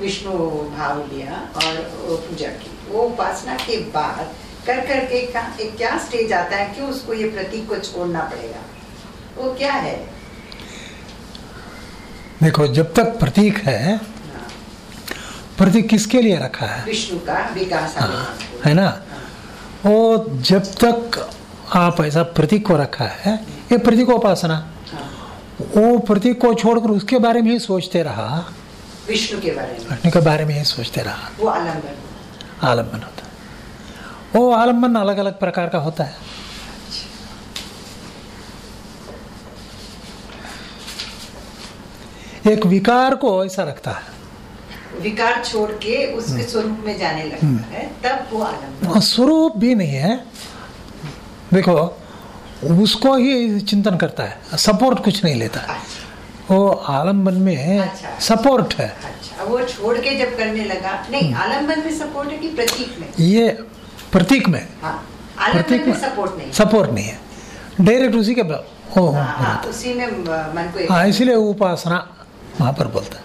विष्णु भाव लिया और पूजा की वो उपासना के बाद कर कर के एक क्या स्टेज आता है क्यों उसको ये प्रतीक को छोड़ना पड़ेगा? वो क्या है? देखो जब तक प्रतीक है हाँ, प्रतीक किसके लिए रखा है? विष्णु का विकास आलेखन है ना? वो जब तक आप ऐसा प्रतीक को रखा है ये प्रतीकोपासना हाँ, वो प्रतीक को छोड़कर उसके बारे में ही सोचते रहा। विष्णु के बारे में। कृष्ण के बारे में ही सोचते रहा। वो आलंबन। आलंबन। है वो आलंबन अलग अलग प्रकार का होता है। एक विकार को ऐसा रखता है। विकार छोड़ के उसके स्वरूप में जाने लगता है तब वो आलंबन। और स्वरूप भी नहीं है। देखो उसको ही चिंतन करता है सपोर्ट कुछ नहीं लेता। है अच्छा। वो आलंबन में अच्छा। सपोर्ट है। अच्छा वो छोड़ के जब करने लगा नहीं आलंबन में सपोर्ट है कि प्रतीक में? ये प्रतीक में। हाँ। प्रतीक में में। सपोर्ट नहीं सपोर्ट नहीं है। डायरेक्ट उसी के वो हाँ, हाँ, उसी में मन को हाँ इसलिए उपासना वहाँ पर बोलता है।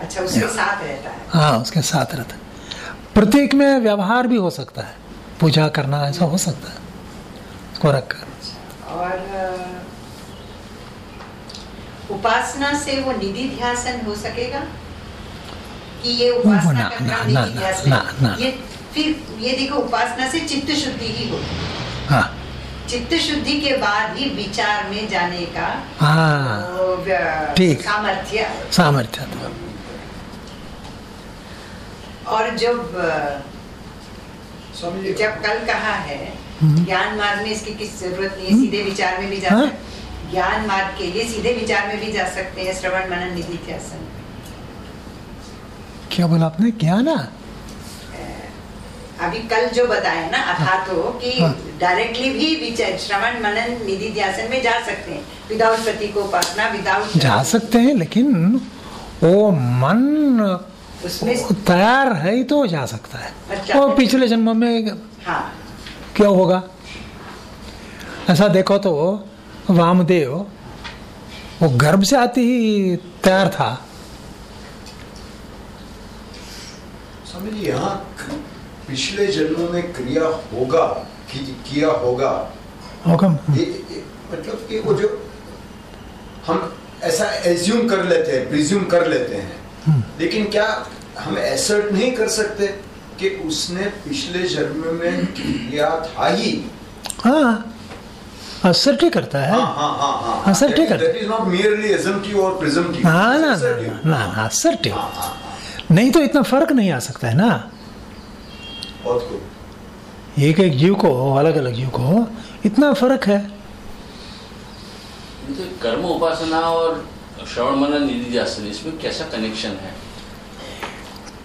अच्छा उसके साथ रहता है। हाँ उसके साथ रहता है। प्रतीक में व्यवहार भी हो सकता है। पूजा करना ऐसा हो सकता है। उसको रखकर और उपासना से वो निधि ध्यासन हो सकेगा? कि ये उपासना ना, का ना, ना, ना, ना, ना। ये फिर ये देखो उपासना से चित्त शुद्धि ही होती है। हाँ। चित्त शुद्धि के बाद ही विचार में जाने का हाँ। ठीक। सामर्थ्य। सामर्थ्य और जब जब कल कहा है हम्म। ज्ञान मार्ग में इसकी किस ज़रूरत नहीं है सीधे विचार में भी जा हाँ। सकते ज्ञान मार्ग के लिए सीधे विचार में भी जा सकते हैं श्रवण मनन निधि क्या बोला आपने? क्या ना अभी कल जो बताया ना अथा तो कि हाँ। डायरेक्टली भी विचार श्रवण मनन निधि ध्यासन में जा सकते हैं। विदाउट प्रतीकोपासना विदाउट जा सकते हैं लेकिन वो मन उसमें तैयार है तो जा सकता है। अच्छा। वो पिछले जन्म में हाँ। क्या होगा? ऐसा देखो तो वामदेव वो गर्भ से आते ही तैयार था। यहाँ पिछले जन्मों में क्रिया होगा कि किया होगा। हुक्म ये, ये मतलब कि वो जो हम ऐसा एज्यूम कर लेते हैं प्रिज्यूम कर लेते हैं। लेकिन क्या हम एसर्ट नहीं कर सकते कि उसने पिछले जन्म में किया था ही? हाँ। असर ठीक करता है। हाँ हाँ हाँ हाँ। Assertive करते इज़ नॉट मियरली एजम्पटिव और प्रिजम्पटिव हाँ ना ना ना assertive। नहीं तो इतना फ़र्क नहीं आ सकता है ना। बहुत खूब एक एक जीव को अलग अलग जीव को इतना फ़र्क है। तो कर्म उपासना और श्रवण मनन निधि इसमें कैसा कनेक्शन है?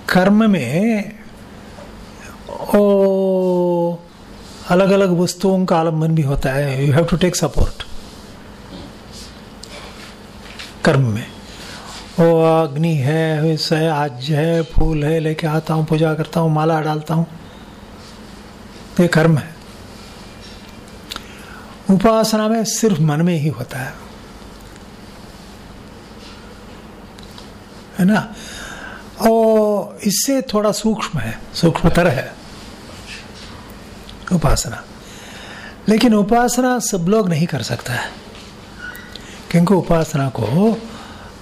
कर्म में ओ अलग अलग वस्तुओं का आलंबन भी होता है। You have to take support कर्म में। ओ अग्नि है विष है आज है फूल है लेके आता हूँ पूजा करता हूँ माला डालता हूँ। ये कर्म है। उपासना में सिर्फ़ मन में ही होता है। है ना? और इससे थोड़ा सूक्ष्म है, सूक्ष्मतर है उपासना। लेकिन उपासना सब लोग नहीं कर सकता है। क्योंकि उपासना को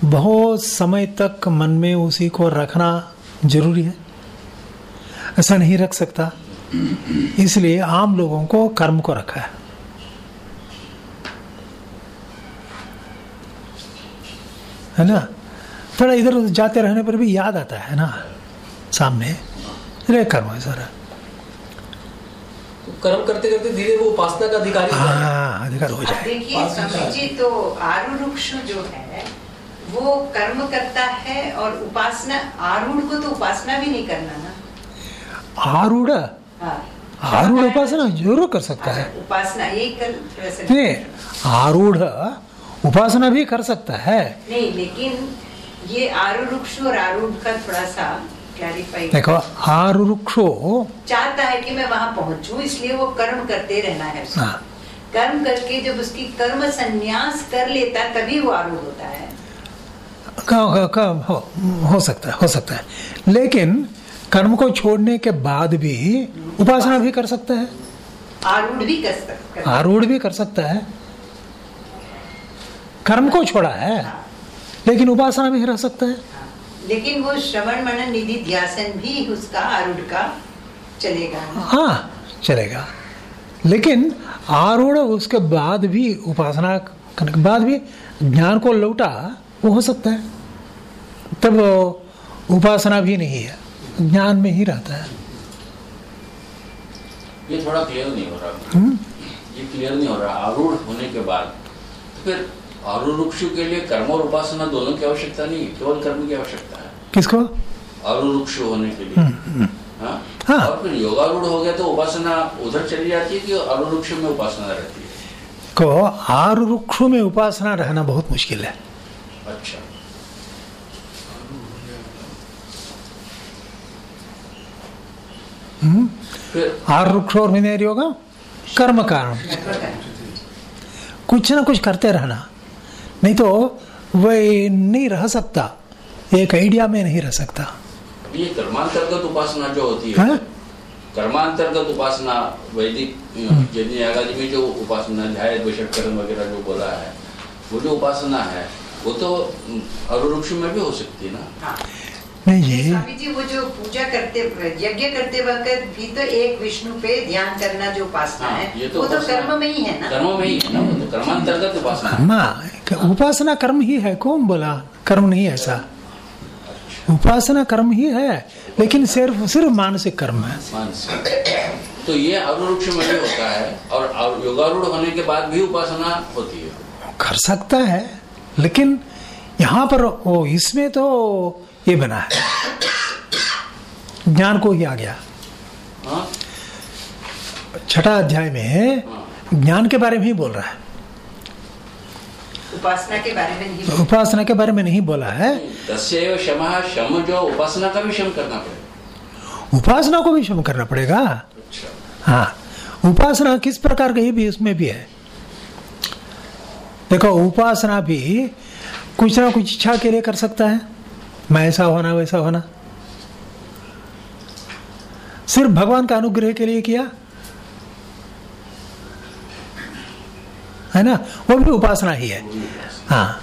बहुत समय तक मन में उसी को रखना ज़रूरी है। ऐसा नहीं रख सकता। इसलिए आम लोगों को कर्म को रखा है। है ना? थोड़ा इधर उधर जाते रहने पर भी याद आता है ना? सामने। रे कर्म है सारा। तो कर्म करते करते धीरे वो उपासना का अधिकारी हाँ अधिकार हो जाए। देखिए स्वामी जी तो आरूढ़ जो है वो कर्म करता है और उपासना आरूढ़ को तो उपासना भी नहीं करना ना। आरूढ़? आरूढ़ उपासना ज़रूर कर सकता है। उपासना यही कल नहीं आरूढ़ उपासना भी कर सकता है। नहीं लेकिन ये आरूढ़ वृक्ष और आरूढ़ का थोड़ा सा क्लैरिफाई देखो आरुक्षो चाहता है कि मैं वहाँ पहुंचूं इसलिए वो कर्म करते रहना है। हाँ। कर्म करके जब उसकी कर्म संन्यास कर लेता तभी वो आरूढ़ होता है। का, का, का, हो, हो सकता है हो सकता है। लेकिन कर्म को छोड़ने के बाद भी उपासना भी कर सकता है। आरूढ़ भी कर सकता है। आरूढ़ भी कर सकता है। कर्म को छोड़ा है लेकिन उपासना में ही रह सकता है। लेकिन वो श्रवण मनन निधि ध्यासन भी उसका आरूढ़ का चलेगा। हाँ चलेगा। लेकिन आरूढ़ उसके बाद भी उपासना करने के बाद भी ज्ञान को लौटा वो हो सकता है। तब उपासना भी नहीं है। ज्ञान में ही रहता है। ये थोड़ा क्लियर नहीं हो रहा। हम्म? ये क्लियर नहीं हो रहा। आरूढ़ होने के बाद तो फिर आरूढ़ के लिए कर्म और उपासना दोनों की आवश्यकता नहीं केवल कर्म की आवश्यकता है। किसको? आरूढ़ होने के लिए। हाँ? हाँ। और फिर योगारूढ़ हो गया तो उपासना उधर चली जाती है कि आरूढ़ में उपासना रहती है। को आरुक्षु में उपासना रहना बहुत मुश्किल है। अच्छा। हम्म? फिर आरुक्ष और विनय होगा कर्म कारण। कुछ ना कुछ करते रहना। नहीं तो वह नहीं रह सकता। एक आइडिया में नहीं रह सकता। ये कर्मांतर्गत उपासना जो होती है हाँ? कर्मांतर्गत उपासना वैदिक जैन यागादि में जो उपासना ध्याय कर्म वगैरह जो बोला है वो जो उपासना है वो तो अरुरुक्ष में भी हो सकती है ना? नहीं ये स्वामी जी वो जो पूजा करते यज्ञ करते वक्त भी तो एक विष्णु पे ध्यान करना जो उपासना हाँ, है ये तो वो तो कर्म में ही है ना? कर्म में ही है ना तो कर्मांतर्गत उपासना है। कर्म उपासना कर्म ही है कौन बोला? कर्म नहीं ऐसा। उपासना कर्म ही है लेकिन सिर्फ़ सिर्फ़ मानसिक कर्म है। तो ये अरुरुक्ष में भी होता है और और योगारूढ़ होने के बाद भी उपासना होती है। कर सकता है लेकिन यहाँ पर वो इसमें तो ये बना है। ज्ञान को ही आ गया। हाँ? छठा अध्याय में ज्ञान के बारे में ही बोल रहा है। उपासना के बारे में नहीं उपासना के बारे में नहीं बोला है। शम शम जो उपासना का भी शम करना पड़ेगा। उपासना को भी क्षम करना पड़ेगा। अच्छा। हाँ। उपासना किस प्रकार की भी उसमें भी है। देखो उपासना भी कुछ ना कुछ इच्छा के लिए कर सकता है। मैं ऐसा होना वैसा होना। सिर्फ़ भगवान का अनुग्रह के लिए किया। है ना? वो भी उपासना ही है। हाँ।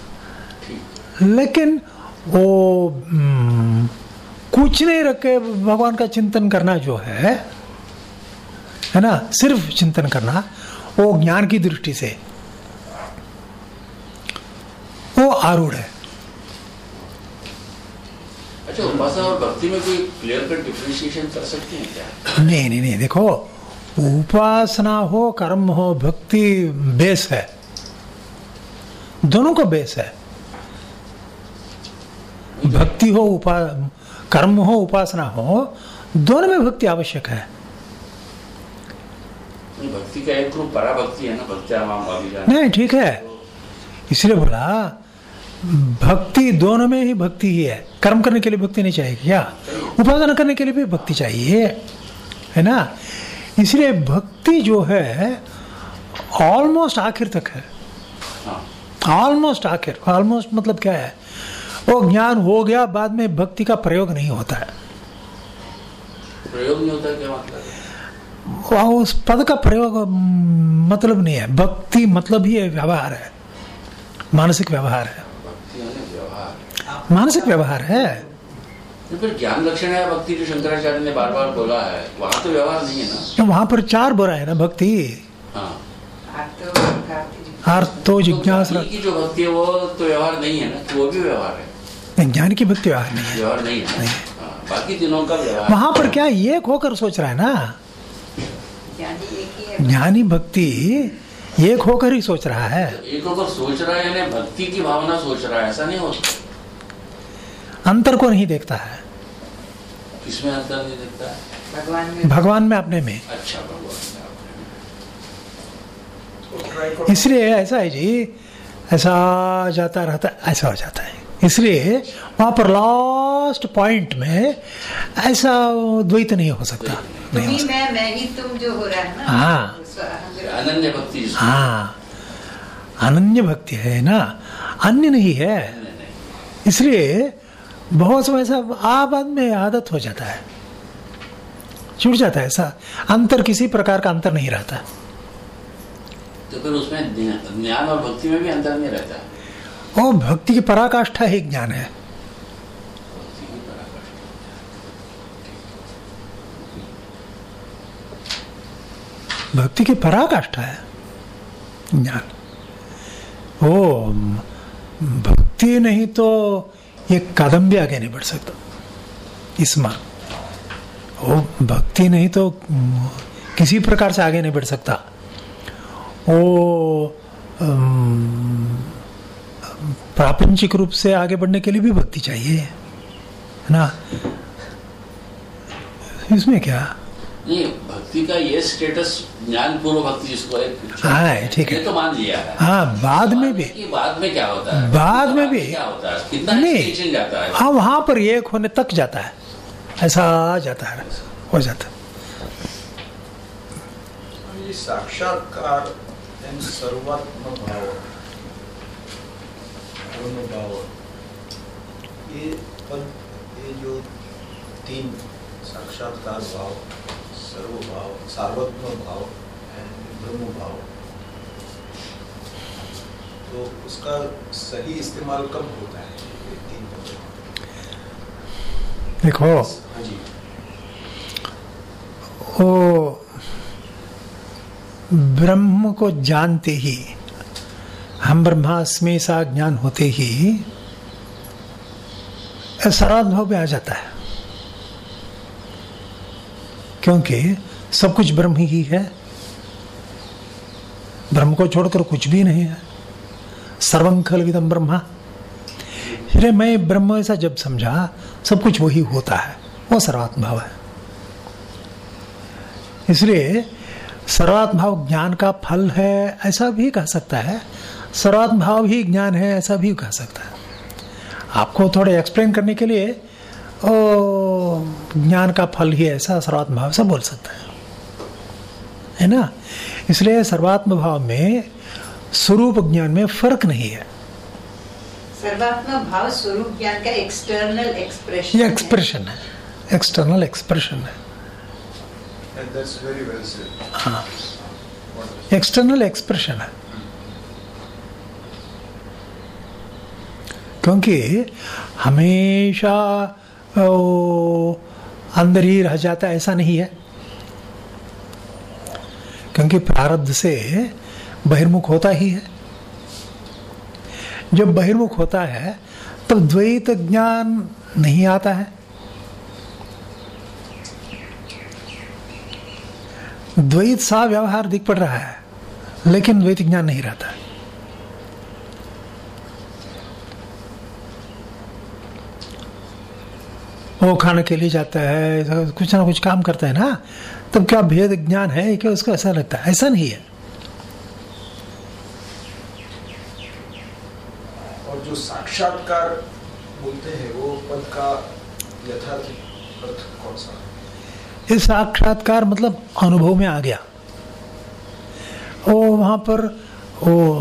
लेकिन वो हम्म, कुछ नहीं रख के भगवान का चिंतन करना जो है है ना? सिर्फ़ चिंतन करना वो ज्ञान की दृष्टि से। वो आरूढ़ है। अच्छा उपासना और भक्ति में कोई क्लियर कट डिफ्रेंशिएशन कर सकते हैं क्या? नहीं नहीं नहीं देखो उपासना हो कर्म हो भक्ति बेस है। दोनों का बेस है। भक्ति हो उपा कर्म हो उपासना हो दोनों में भक्ति आवश्यक है। भक्ति का एक रूप पराभक्ति है ना भक्ति नहीं ठीक है। इसलिए बोला भक्ति दोनों में ही भक्ति ही है। कर्म करने के लिए भक्ति नहीं चाहिए क्या? उपासना करने के लिए भी भक्ति चाहिए। है ना? इसलिए भक्ति जो है ऑलमोस्ट आखिर तक है। ऑलमोस्ट आखिर। ऑलमोस्ट मतलब क्या है? वो ज्ञान हो गया बाद में भक्ति का प्रयोग नहीं होता है। प्रयोग नहीं होता क्या मतलब? है? उस पद का प्रयोग मतलब नहीं है। भक्ति मतलब ही व्यवहार है। मानसिक व्यवहार है। मानसिक व्यवहार है। तो ज्ञान लक्षण है भक्ति जो शंकराचार्य ने बार बार बोला है वहाँ तो व्यवहार नहीं है ना? तो वहाँ पर चार बुरा है ना भक्ति? हाँ। अर्थ तो तो जिज्ञास की जो भक्ति है वो तो व्यवहार नहीं है ना? कि वो भी व्यवहार है। ज्ञान की भक्ति व्यवहार नहीं है। व्यवहार नहीं है। हाँ, बाकी दिनों का व्यवहार वहाँ पर क्या एक होकर सोच रहा है ना? ज्ञानी एक ज्ञानी भक्ति एक होकर ही सोच रहा है। एक होकर सोच रहा है यानी भक्ति की भावना सोच रहा है ऐसा नहीं होता अंतर को नहीं देखता है। किसमें अंतर नहीं दिखता है? भगवान में। भगवान में अपने में। अच्छा भगवान इसलिए ऐसा है जी ऐसा जाता रहता है ऐसा हो जाता है। इसलिए वहाँ पर लास्ट पॉइंट में ऐसा द्वैत नहीं हो सकता। नहीं। हो सकता। मैं मैं ही तुम जो हो रहा है ना हाँ। अनन्य भक्ति हाँ। अनन्य भक्ति है ना। अन्य नहीं है। इसलिए बहुत समय ऐसा आ बाद में आदत हो जाता है। छूट जाता है ऐसा। अंतर किसी प्रकार का अंतर नहीं रहता। तो फिर उसमें ज्ञान और भक्ति में भी अंतर नहीं रहता? है वो भक्ति की पराकाष्ठा ही ज्ञान है। भक्ति की पराकाष्ठा। भक्ति की पराकाष्ठा है। ज्ञान। ओ भक्ति नहीं तो ये कदम भी आगे नहीं बढ़ सकता। इस मार्ग। वो भक्ति नहीं तो किसी प्रकार से आगे नहीं बढ़ सकता। वो प्रापंचिक रूप से आगे बढ़ने के लिए भी भक्ति चाहिए, है ना? इसमें क्या? नहीं भक्ति का ये स्टेटस ज्ञान पूर्व भक्ति जिसको है हाँ ठीक है। तो मान लिया हाँ। बाद में भी। बाद में क्या होता है? बाद में भी। क्या होता है? कितना नहीं। जाता है। हाँ वहाँ पर एक होने तक जाता है। ऐसा आ जाता है हो जाता है। साक्षात्कार सर्वात्म भाव अनुभाव ये पद ये जो तीन साक्षात्कार भाव सर्वभाव सार्वत्म भाव एंड ब्रह्म भाव तो उसका सही इस्तेमाल कब होता है? ये तीन देखो हाँ जी। वो ब्रह्म को जानते ही हम ब्रह्मास्मि सा ज्ञान होते ही सराभाव में आ जाता है। क्योंकि सब कुछ ब्रह्म ही है। ब्रह्म को छोड़कर कुछ भी नहीं है। सर्वं खल विदम ब्रह्मा। अरे मैं ब्रह्म ऐसा जब समझा, सब कुछ वही होता है। वो सर्वात्म भाव है। इसलिए सर्वात्म भाव ज्ञान का फल है ऐसा भी कह सकता है। सर्वात्म भाव ही ज्ञान है ऐसा भी कह सकता है। आपको थोड़े एक्सप्लेन करने के लिए, ओ ज्ञान का फल ही ऐसा सर्वात्म भाव से बोल सकते हैं। है ना? इसलिए सर्वात्म भाव में स्वरूप ज्ञान में फ़र्क नहीं है। सर्वात्म भाव स्वरूप ज्ञान का एक्सटर्नल एक्सप्रेशन ये एक्सप्रेशन है। एक्सटर्नल एक्सप्रेशन है. हाँ। एक्सटर्नल एक्सप्रेशन है। क्योंकि हमेशा ओ, अंदर ही रह जाता ऐसा नहीं है। क्योंकि प्रारब्ध से बहिर्मुख होता ही है। जब बहिर्मुख होता है तब द्वैत ज्ञान नहीं आता है। द्वैत सा व्यवहार दिख पड़ रहा है लेकिन द्वैत ज्ञान नहीं रहता। है वो खाने के लिए जाता है कुछ ना कुछ काम करता है ना तब क्या भेद ज्ञान है क्या उसको ऐसा लगता है? ऐसा नहीं है। और जो साक्षात्कार बोलते हैं वो पद का यथार्थ अर्थ कौन सा है? ये साक्षात्कार मतलब अनुभव में आ गया। वो वहाँ पर वो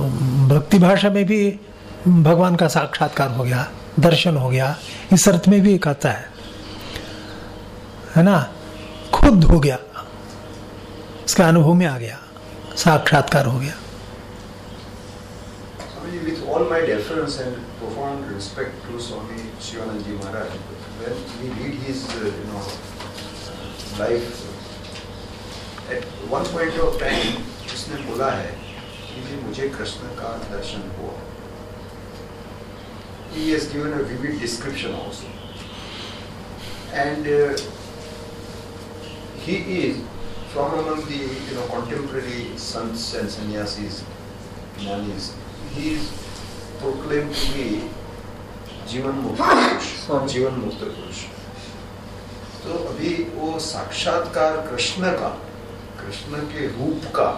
भक्ति भाषा में भी भगवान का साक्षात्कार हो गया दर्शन हो गया इस अर्थ में भी कहता है। है ना खुद हो गया इसका अनुभव में आ गया साक्षात्कार हो गया with all my deference and profound respect to Swami Shivanand Maharaj, when we read his, uh, you know, life, at one point of time, उसने बोला है कि मुझे कृष्ण का दर्शन हुआ. He has given a vivid description also. And uh, he is from among the you know contemporary sants and sannyasis, jnanis, he is proclaimed to be जीवन मुक्त पुरुष जीवन मुक्त पुरुष तो अभी वो साक्षात्कार कृष्ण का कृष्ण के रूप का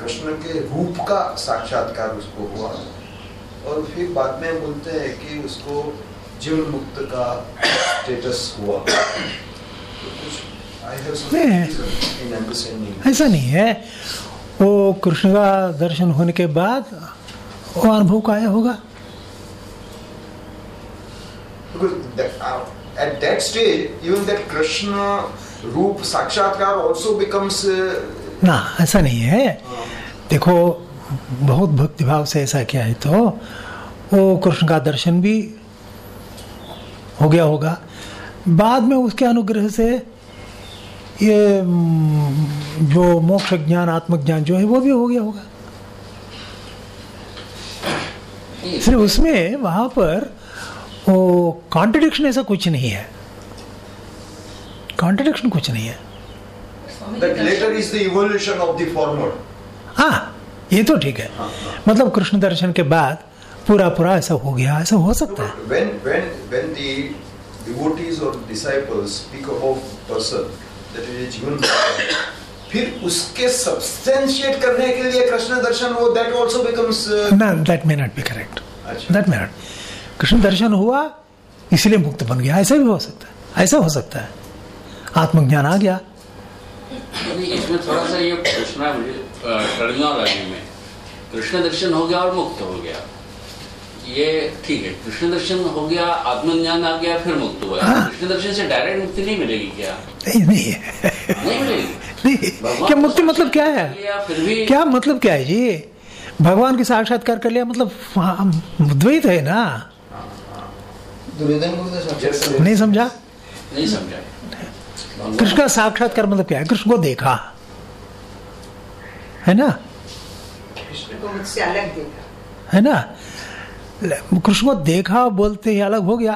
कृष्ण के रूप का साक्षात्कार उसको हुआ। और फिर बाद में बोलते हैं कि उसको जीवन मुक्त का स्टेटस हुआ। तो कुछ ऐसा नहीं है वो कृष्ण का दर्शन होने के बाद वो अनुभव का आया होगा uh, at that stage, even that Krishna also becomes. Uh, ना ऐसा नहीं है देखो बहुत भक्ति भाव से ऐसा किया है तो वो कृष्ण का दर्शन भी हो गया होगा बाद में उसके अनुग्रह से ये हम्म, जो मोक्ष ज्ञान आत्मज्ञान जो है वो भी हो गया होगा। सिर्फ़ उसमें वहाँ पर वो कॉन्ट्रडिक्शन ऐसा कुछ नहीं है। कॉन्ट्रडिक्शन कुछ नहीं है. हाँ ये तो ठीक है। मतलब कृष्ण दर्शन के बाद पूरा पूरा ऐसा हो गया ऐसा हो सकता है। When when when the devotees or disciples speak about person जीवन फिर उसके सब्सटेंशिएट करने के लिए कृष्ण दर्शन वो also becomes uh, ना that may not be correct अच्छा। दैट मे नॉट कृष्ण दर्शन हुआ इसलिए मुक्त बन गया। ऐसा भी हो सकता है। ऐसा हो सकता है। आत्मज्ञान आ गया। इसमें थोड़ा सा ये पूछना है मुझे टर्मिनोलॉजी में। कृष्ण दर्शन हो गया और मुक्त हो गया। ये ठीक है कृष्ण दर्शन हो गया आत्मज्ञान आ गया फिर मुक्त हुआ। हाँ। कृष्ण दर्शन से डायरेक्ट मुक्ति नहीं मिलेगी क्या? नहीं नहीं। नहीं मिलेगी। नहीं क्या मुक्ति मतलब क्या है? फिर भी क्या मतलब क्या है जी? भगवान के साक्षात्कार कर लिया मतलब द्वैत है ना? दुर्योधन को तो नहीं समझा? नहीं समझा। कृष्ण का साक्षात्कार मतलब क्या है? कृष्ण को देखा। है ना? कृष्ण को मुझसे अलग देखा। है ना? कृष्ण को देखा बोलते ही अलग हो गया।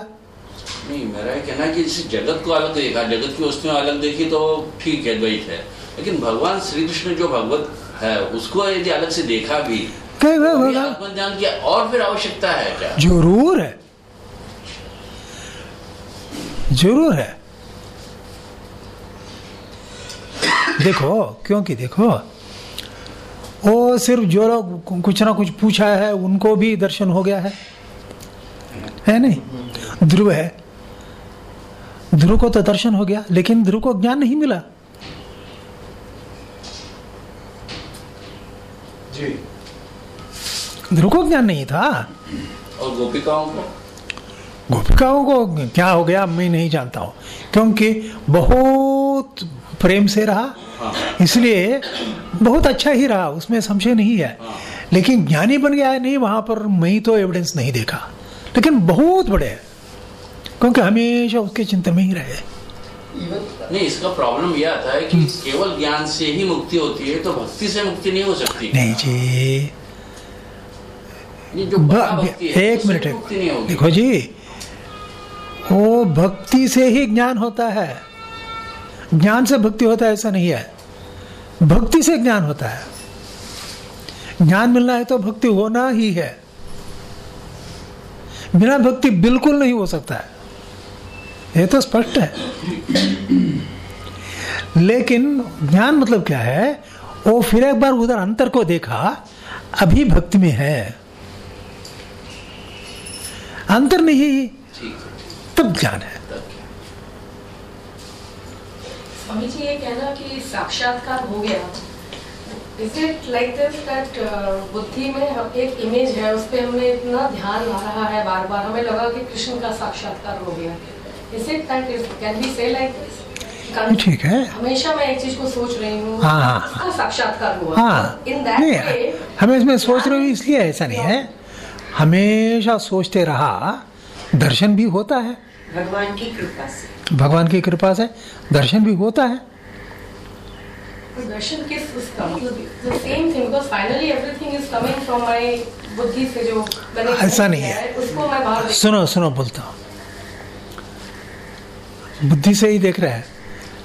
नहीं मेरा कहना है कि जैसे जगत को अलग देखा जगत की वस्तुएँ अलग देखी तो ठीक है द्वैत है। लेकिन भगवान श्री कृष्ण जो भगवत है उसको यदि अलग से देखा भी तो आत्मज्ञान की और फिर आवश्यकता है क्या? ज़रूर है। ज़रूर है। देखो क्योंकि देखो वो सिर्फ़ जो लोग कुछ ना कुछ पूछा है उनको भी दर्शन हो गया है। है नहीं? ध्रुव है। ध्रुव को तो दर्शन हो गया लेकिन ध्रुव को ज्ञान नहीं मिला। जी। इंद्र को ज्ञान नहीं था। और गोपिकाओं को? गोपिकाओं को क्या हो गया मैं नहीं जानता हूँ क्योंकि बहुत प्रेम से रहा इसलिए बहुत अच्छा ही रहा उसमें संशय नहीं है। लेकिन ज्ञानी बन गया है नहीं वहाँ पर मैं तो एविडेंस नहीं देखा। लेकिन बहुत बड़े हैं क्योंकि हमेशा उसके चिंतन में ही रहे। नहीं इसका प्रॉब्लम यह आता है कि केवल ज्ञान से ही मुक्ति होती है तो भक्ति से मुक्ति नहीं हो सकती। नहीं जी। एक मिनट। देखो जी वो भक्ति से ही ज्ञान होता है। ज्ञान से भक्ति होता है ऐसा नहीं है। भक्ति से ज्ञान होता है। ज्ञान मिलना है तो भक्ति होना ही है। बिना भक्ति बिल्कुल नहीं हो सकता है। ये तो स्पष्ट है। लेकिन ज्ञान मतलब क्या है? वो फिर एक बार उधर अंतर को देखा अभी भक्ति में है। अंतर नहीं है। तब ज्ञान है। स्वामी जी ये कहना कि साक्षात्कार हो गया। Is it like this that बुद्धि में हम एक इमेज है उस पर हमने इतना ध्यान आ रहा है बार बार हमें लगा कि कृष्ण का साक्षात्कार हो गया। Is it that is can be से लाइक दिस ठीक है। हमेशा मैं एक चीज़ को सोच रही हूँ हाँ, हाँ, साक्षात्कार हुआ। हाँ। इन दैट हमें इसमें सोच रहे हो इसलिए ऐसा नहीं है। हमेशा सोचते रहा दर्शन भी होता है। भगवान की कृपा से। भगवान की कृपा से? दर्शन भी होता है। दर्शन किस उसका मतलब same thing because finally everything is coming from my बुद्धि से जो मैंने ऐसा नहीं है। उसको मैं बाहर सुनो सुनो बोलता हूँ। बुद्धि से ही देख रहे हैं।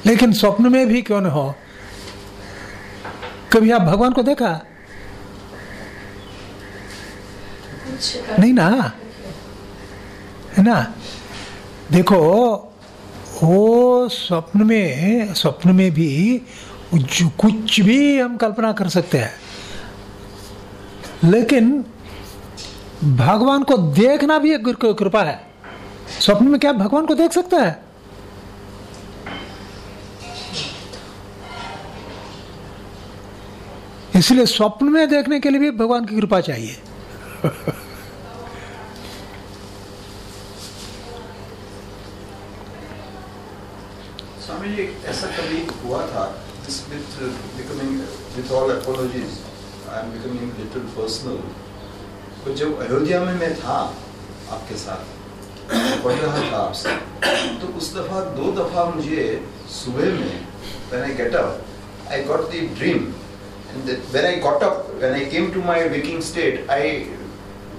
लेकिन स्वप्न में भी क्यों न हो? कभी आप भगवान को देखा? नहीं ना? है ना? देखो, वो स्वप्न में स्वप्न में भी कुछ भी हम कल्पना कर सकते हैं। लेकिन भगवान को देखना भी एक कृपा है। स्वप्न में क्या भगवान को देख सकता है? इसलिए स्वप्न में देखने के लिए भी भगवान की कृपा चाहिए स्वामी जी ऐसा कभी हुआ था this with uh, with all apologies I am becoming little personal तो जब अयोध्या में मैं था आपके साथ पढ़ रहा था आपसे तो उस दफ़ा दो दफ़ा मुझे सुबह में when I get up I got the dream when I got up when I came to my waking state I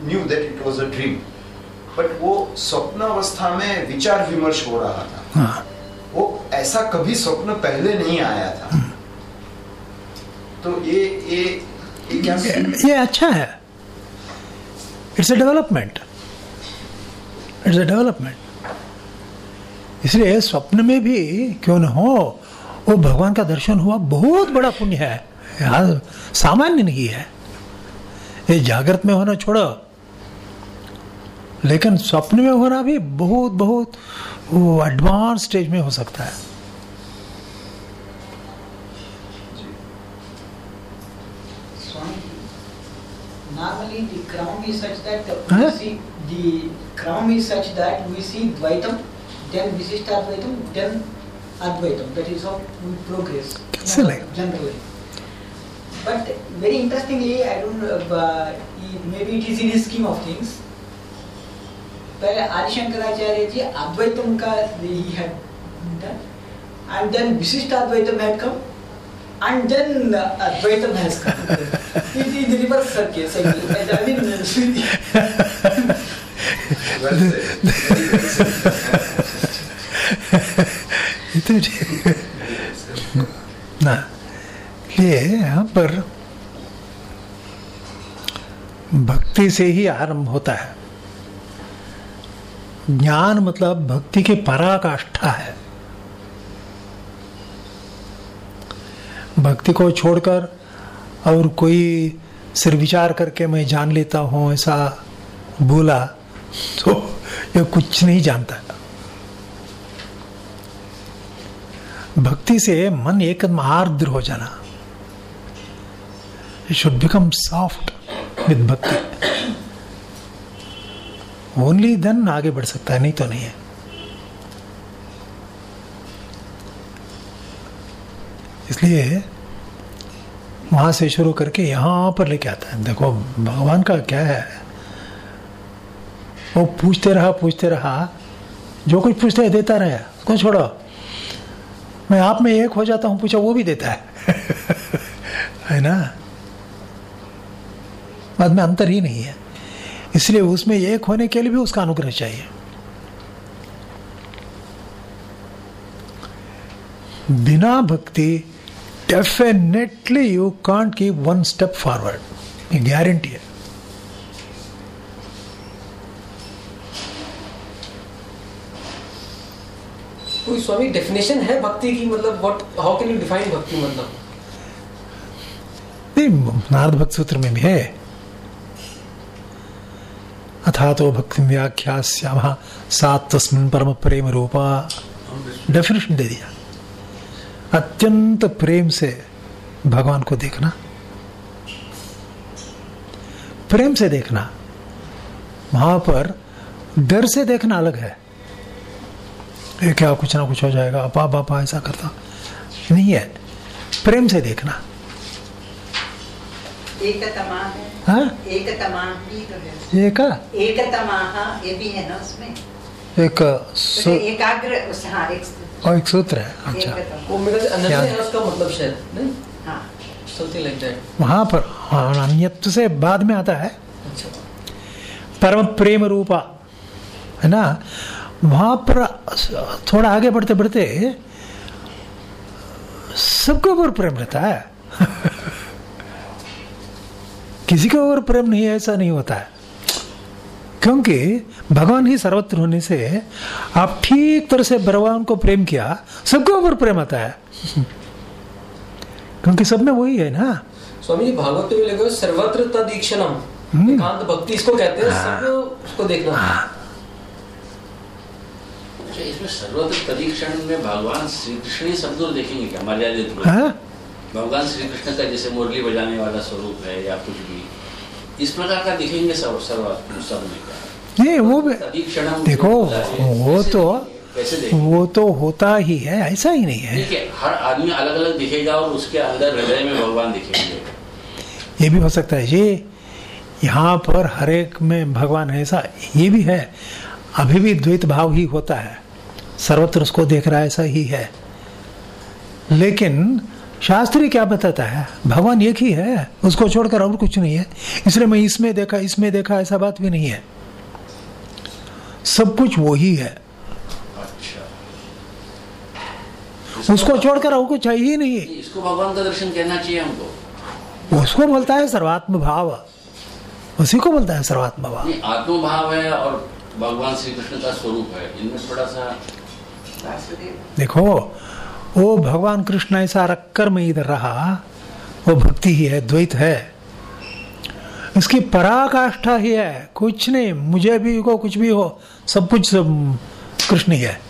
knew that it was a dream but वो स्वप्न अवस्था में विचार विमर्श हो रहा था। हाँ। वो ऐसा कभी स्वप्न पहले नहीं आया था। तो ये ये ये क्या ये अच्छा है। It's a development it's a development इसलिए स्वप्न में भी क्यों न हो, वो भगवान का दर्शन हुआ, बहुत बड़ा पुण्य है। यार सामान्य नहीं है। ये जागृत में होना छोड़ो। लेकिन स्वप्न में होना भी बहुत बहुत वो एडवांस स्टेज में हो सकता है Swami, normally the crown is such that Huh? we see the crown is such that we see Dvaitam, then Visishtadvaitam, then Advaitam. That is how we progress. Like- generally. But very interestingly, I don't know, uh, maybe it is in his scheme of things. पहले आदिशंकराचार्य जी अद्वैतम का he had done, and then Visishtadvaitam had come, and then uh, Advaitam has come. it is the reverse cycle. I mean, well said. Very well said. ये तो ठीक ना ये यहाँ पर भक्ति से ही आरंभ होता है ज्ञान मतलब भक्ति की पराकाष्ठा है भक्ति को छोड़कर और कोई सिर विचार करके मैं जान लेता हूँ, ऐसा बोला तो ये कुछ नहीं जानता। भक्ति से मन एकदम आर्द्र हो जाना। Should become soft with bhakti only then आगे बढ़ सकता है, नहीं तो नहीं है। इसलिए वहाँ से शुरू करके यहाँ पर लेके आता है। देखो, भगवान का क्या है? वो पूछते रहा पूछते रहा, जो कुछ पूछते है, देता रहे। उसको छोड़ो। मैं आप में एक हो जाता हूँ, पूछा, वो भी देता है। है ना? बाद में अंतर ही नहीं है। इसलिए उसमें एक होने के लिए भी उसका अनुग्रह चाहिए। बिना भक्ति definitely you can't keep one step forward ये गारंटी है कोई स्वामी डेफिनेशन है भक्ति की? मतलब what how can you define bhakti मतलब? नहीं नारद भक्त सूत्र में भी है। अथा तो भक्ति व्याख्या श्याम सात तस्मिन परम प्रेम रूपा डेफिनेशन दे दिया। अत्यंत प्रेम से भगवान को देखना। प्रेम से देखना। वहाँ पर डर से देखना अलग है। ये क्या कुछ ना कुछ हो जाएगा अपा बापा ऐसा करता। नहीं है। प्रेम से देखना। एकतमा है। हाँ? एकतमा भी तो है। ये का एकतमा ये भी है ना उसमें। एक सु, एकाग्र उस हाँ एक और एक सूत्र है अच्छा। है मतलब शायद हाँ। समथिंग वहाँ पर हाँ, अन्यत्व से बाद में आता है। अच्छा। परम प्रेम रूपा है ना? वहाँ पर थोड़ा आगे बढ़ते बढ़ते सबके ऊपर प्रेम रहता है। किसी के ऊपर प्रेम नहीं है ऐसा नहीं होता है। क्योंकि भगवान ही सर्वत्र होने से आप ठीक तरह से भगवान को प्रेम किया सबके ऊपर प्रेम आता है। क्योंकि सब में वही है ना। स्वामी जी भागवत में लिखा है सर्वत्र तदीक्षणम। हम्म। एकांत भक्ति इसको कहते हैं सबको उसको देखना। अच्छा इसमें सर्वत्र परीक्षण में भगवान श्री कृष्ण ही शब्दों देखेंगे क्या? मर्यादित रूप। हाँ? भगवान श्री कृष्ण का जैसे मुरली बजाने वाला स्वरूप है या कुछ भी। इस प्रकार का दिखेंगे सर्व सर्व सब में। क्या नहीं वो भी देखो वो तो वो तो होता ही है ऐसा ही नहीं है। ठीक है हर आदमी अलग अलग दिखेगा और उसके अंदर हृदय में भगवान दिखेंगे। ये भी हो सकता है। जी यहाँ पर हर एक में भगवान है ऐसा ये भी है। अभी भी द्वैत भाव ही होता है। सर्वत्र उसको देख रहा है ऐसा ही है। लेकिन शास्त्री क्या बताता है? भगवान एक ही है। उसको छोड़कर और कुछ नहीं है। इसलिए मैं इसमें देखा इसमें देखा ऐसा बात भी नहीं है। सब कुछ वो ही है। अच्छा। उसको छोड़कर और कुछ चाहिए ही नहीं। इसको भगवान का दर्शन कहना चाहिए हमको। उसको बोलता है सर्वात्म भाव उसी को बोलता है सर्वात्म भाव नहीं आत्मभाव है और भगवान श्री कृष्ण का स्वरूप है। इनमें थोड़ा सा देखो वो भगवान कृष्ण ऐसा रखकर में इधर रहा। वो भक्ति ही है द्वैत है। इसकी पराकाष्ठा ही है। कुछ नहीं मुझे भी को कुछ भी हो सब कुछ सब कृष्ण ही है।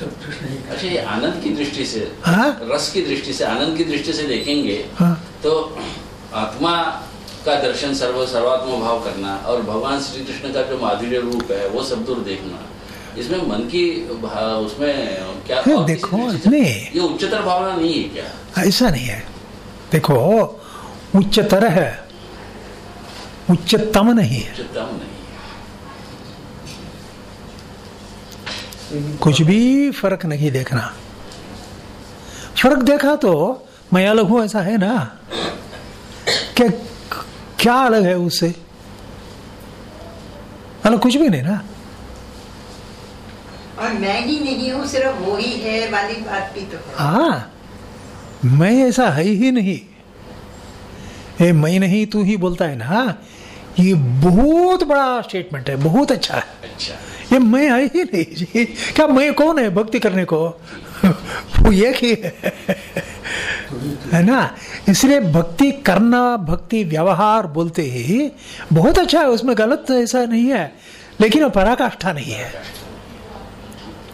सब कृष्ण ही। अच्छा ये आनंद की दृष्टि से हाँ? रस की दृष्टि से आनंद की दृष्टि से देखेंगे हाँ। तो आत्मा का दर्शन सर्व सर्वात्म भाव करना और भगवान श्री कृष्ण का जो माधुर्य रूप है वो सब दूर देखना। इसमें मन की उसमें क्या है, किसी देखो, नहीं। ये उच्चतर भावना नहीं है क्या? ऐसा नहीं है। देखो उच्चतर है उच्चतम नहीं है। उच्चतम नहीं कुछ भी फ़र्क नहीं देखना। फ़र्क देखा तो मैं अलग हूँ ऐसा है ना? क्या क्या अलग है उससे? अलग कुछ भी नहीं ना? और मैं ही नहीं हूँ सिर्फ़ वो ही है वाली बात भी तो हाँ। मैं ऐसा है ही नहीं। ये मैं नहीं तू ही बोलता है ना? ये बहुत बड़ा स्टेटमेंट है बहुत अच्छा है। अच्छा। ये मैं है ही नहीं जी। क्या मैं कौन है भक्ति करने को? वो एक ही है। है ना? इसलिए भक्ति करना भक्ति व्यवहार बोलते ही बहुत अच्छा है उसमें गलत ऐसा नहीं है। लेकिन वो पराकाष्ठा नहीं है।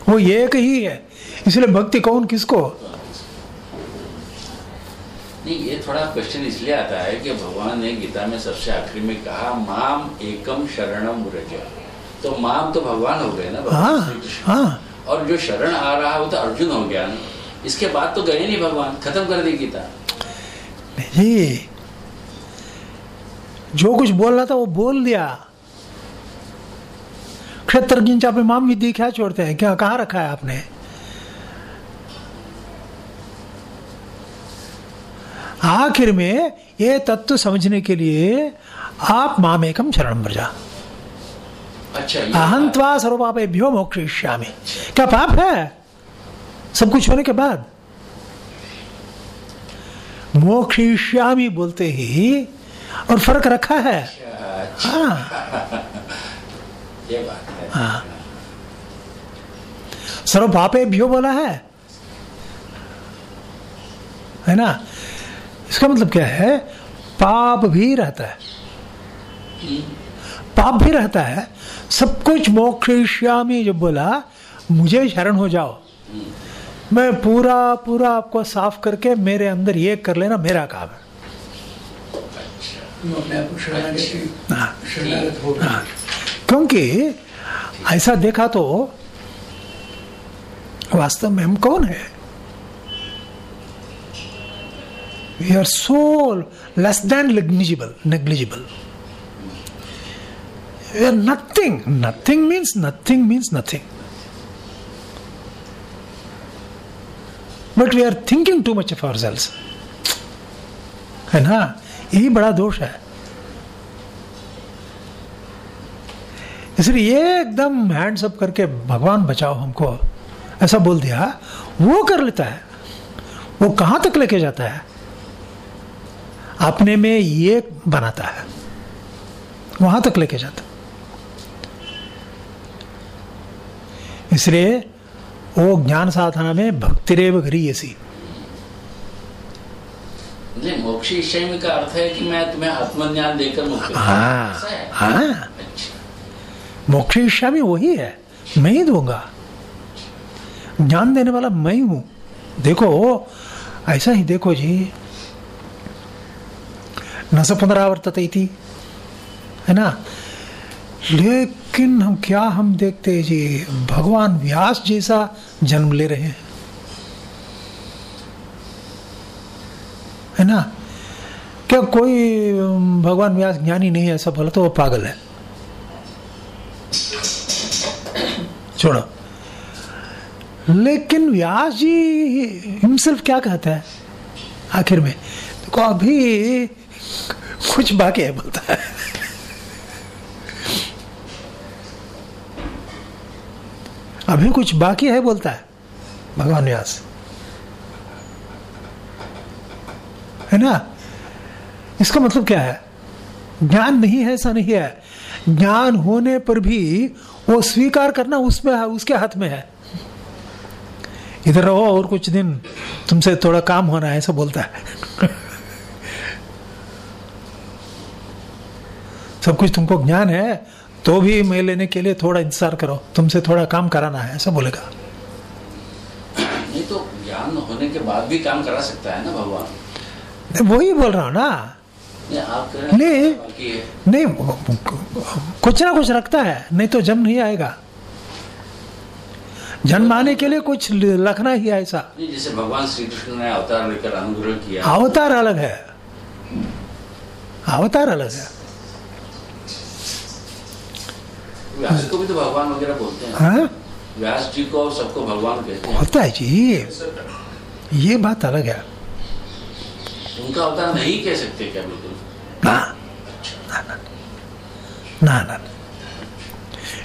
वो एक ही है। इसलिए भक्ति कौन किसको? नहीं ये थोड़ा क्वेश्चन इसलिए आता है कि भगवान ने गीता में सबसे आखिरी में कहा माम एकम शरणम व्रज। तो माम तो भगवान हो गए ना भगवान हाँ हाँ। और जो शरण आ रहा है वो तो अर्जुन हो गया ना। इसके बाद तो गए नहीं भगवान खत्म कर दी गीता। नहीं। जो कुछ बोल रहा था वो बोल दिया। क्षेत्र चापे माम विधि क्या छोड़ते हैं? क्या कहाँ रखा है आपने? आखिर में ये तत्व समझने के लिए आप माम एकम शरण ब्रजा अच्छा अहंत्वा सर्वपापेभ्यो मोक्षयिष्यामि। क्या पाप है? सब कुछ होने के बाद। मोक्षयिष्यामि बोलते ही और फ़र्क रखा है। अच्छा, हाँ। ये बात है। सर्व पापेभ्यो बोला है। है ना? इसका मतलब क्या है? पाप भी रहता है। पाप भी रहता है। सब कुछ मोक्षयिष्यामि जब बोला मुझे शरण हो जाओ। मैं पूरा पूरा आपको साफ़ करके मेरे अंदर ये कर लेना मेरा काम है। हो। हाँ। क्योंकि ऐसा देखा तो वास्तव में हम कौन है? We are so less than negligible negligible we are nothing nothing means nothing means nothing but we are thinking too much of ourselves है ना? यही बड़ा दोष है। इसलिए ये एकदम हैंड्स अप करके भगवान बचाओ हमको। ऐसा बोल दिया वो कर लेता है। वो कहाँ तक लेके जाता है? अपने में ये बनाता है। वहाँ तक लेके जाता इसलिए वो ज्ञान साधना में भक्तिरेव गरीयसी। मोक्ष का अर्थ है कि मैं तुम्हें आत्मज्ञान देकर। हाँ। है? मोक्ष इच्छा भी वही है। मैं ही दूँगा। ज्ञान देने वाला मैं ही। हूँ देखो, ऐसा ही देखो जी। न स पुनरावर्तते थी है ना? लेकिन हम क्या हम देखते हैं जी? भगवान व्यास जैसा जन्म ले रहे हैं। है ना? क्या कोई भगवान व्यास ज्ञानी नहीं है? ऐसा बोला तो वो पागल है। छोड़ो। लेकिन व्यास जी हिमसेल्फ क्या कहता है? आखिर में, देखो तो अभी कुछ बाकी है बोलता है। अभी कुछ बाकी है बोलता है, भगवान व्यास। है ना? इसका मतलब क्या है? ज्ञान नहीं है, ऐसा नहीं है। ज्ञान होने पर भी वो स्वीकार करना उसमें है उसके हाथ में है। इधर रहो और कुछ दिन तुमसे थोड़ा काम होना है ऐसा बोलता है। सब कुछ तुमको ज्ञान है तो भी मैं लेने के लिए थोड़ा इंतज़ार करो तुमसे थोड़ा काम कराना है ऐसा बोलेगा। नहीं तो ज्ञान होने के बाद भी काम करा सकता है ना भगवान? वही बोल रहा हूँ ना नहीं नहीं कुछ ना कुछ रखता है नहीं तो जन्म नहीं आएगा। जन्म आने के लिए कुछ रखना ही ऐसा। जैसे भगवान श्री कृष्ण ने अवतार लेकर अनुग्रह किया। अवतार अलग है। अवतार अलग है। व्यास को भी तो भगवान वगैरह बोलते हैं। हाँ? व्यास जी को सबको भगवान कहते हैं। होता है जी। ये बात अलग है। उनका अवतार नहीं कह सकते क्या बिल्कुल? ना ना ना ना ना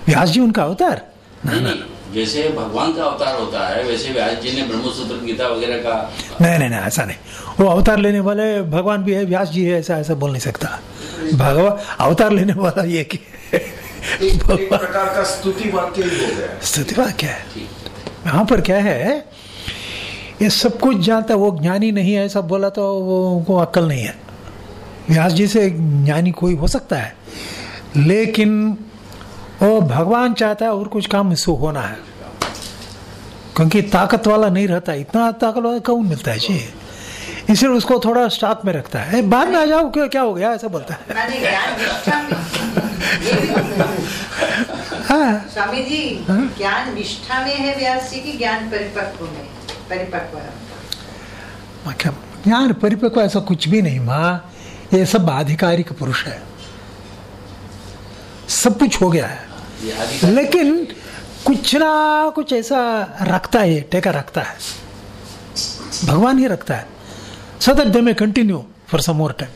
व्यास जी उनका अवतार? नहीं नहीं जैसे भगवान का अवतार होता है वैसे व्यास जी ने ब्रह्मसूत्र गीता वगैरह का नहीं नहीं नहीं ऐसा नहीं। वो अवतार लेने वाले भगवान भी है व्यास जी है ऐसा ऐसा बोल नहीं सकता। भगवान अवतार लेने वाला ये कि प्रकार का स्तुति वाक्य ही हो गया। स्थिति बात क्या है यहाँ पर क्या है ये सब कुछ जानता है वो ज्ञानी नहीं है ऐसा बोला तो वो को अक्ल नहीं है। व्यास जी से ज्ञानी कोई हो सकता है लेकिन वो भगवान चाहता है और कुछ काम इसको होना है। क्योंकि ताकत वाला नहीं रहता इतना ताकत वाला कौन मिलता है? जी। इसलिए उसको थोड़ा स्टॉक में रखता है। बाद में आ जाओ क्या क्या हो गया? ऐसा बोलता है। हाँ। स्वामी जी हाँ? ज्ञान निष्ठा में है व्यास जी की ज्ञान परिपक्व में परिपक्व ज्ञान परिपक्व ऐसा कुछ भी नहीं माँ। ये सब आधिकारिक पुरुष है। सब कुछ हो गया है। लेकिन कुछ ना कुछ ऐसा रखता है टेका रखता है। भगवान ही रखता है। So that they may continue for some more time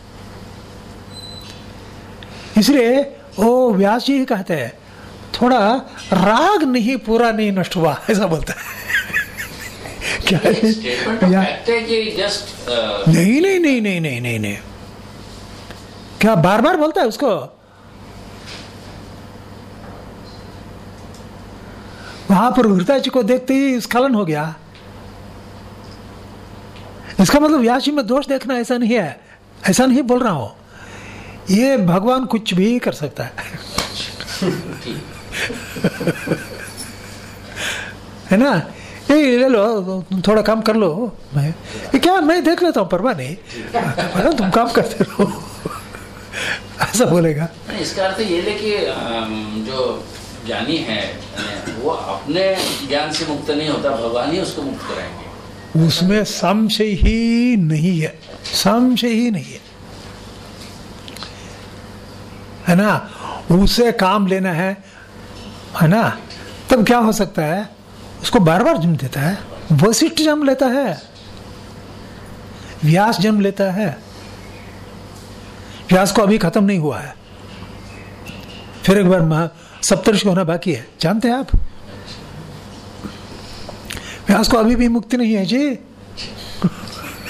इसलिए वो व्यास जी ही कहते हैं थोड़ा राग नहीं पूरा नहीं नष्ट हुआ ऐसा बोलता है। क्या है? नहीं नहीं नहीं नहीं नहीं नहीं नहीं। क्या बार बार बोलता है उसको? वहाँ पर हृदय जी को देखते ही स्खलन हो गया। इसका मतलब व्यास जी में दोष देखना ऐसा नहीं है। ऐसा नहीं बोल रहा हूँ। ये भगवान कुछ भी कर सकता है। है ना? ये ले लो थोड़ा काम कर लो। मैं ये क्या? मैं देख लेता हूँ परवा नहीं। तुम काम करते रहो। ऐसा बोलेगा। इसका अर्थ ये कि जो ज्ञानी है वो अपने ज्ञान से मुक्त नहीं होता भगवान ही उसको मुक्त कराएँगे। उसमें संशय ही नहीं है संशय ही नहीं है। है ना? उसे काम लेना है है ना? तब क्या हो सकता है? उसको बार बार जन्म देता है वशिष्ठ जन्म लेता है व्यास जन्म लेता है। व्यास को अभी खत्म नहीं हुआ है। फिर एक बार महा- सप्तर्षि होना बाकी है। जानते हैं आप? व्यास को अभी भी मुक्ति नहीं है जी।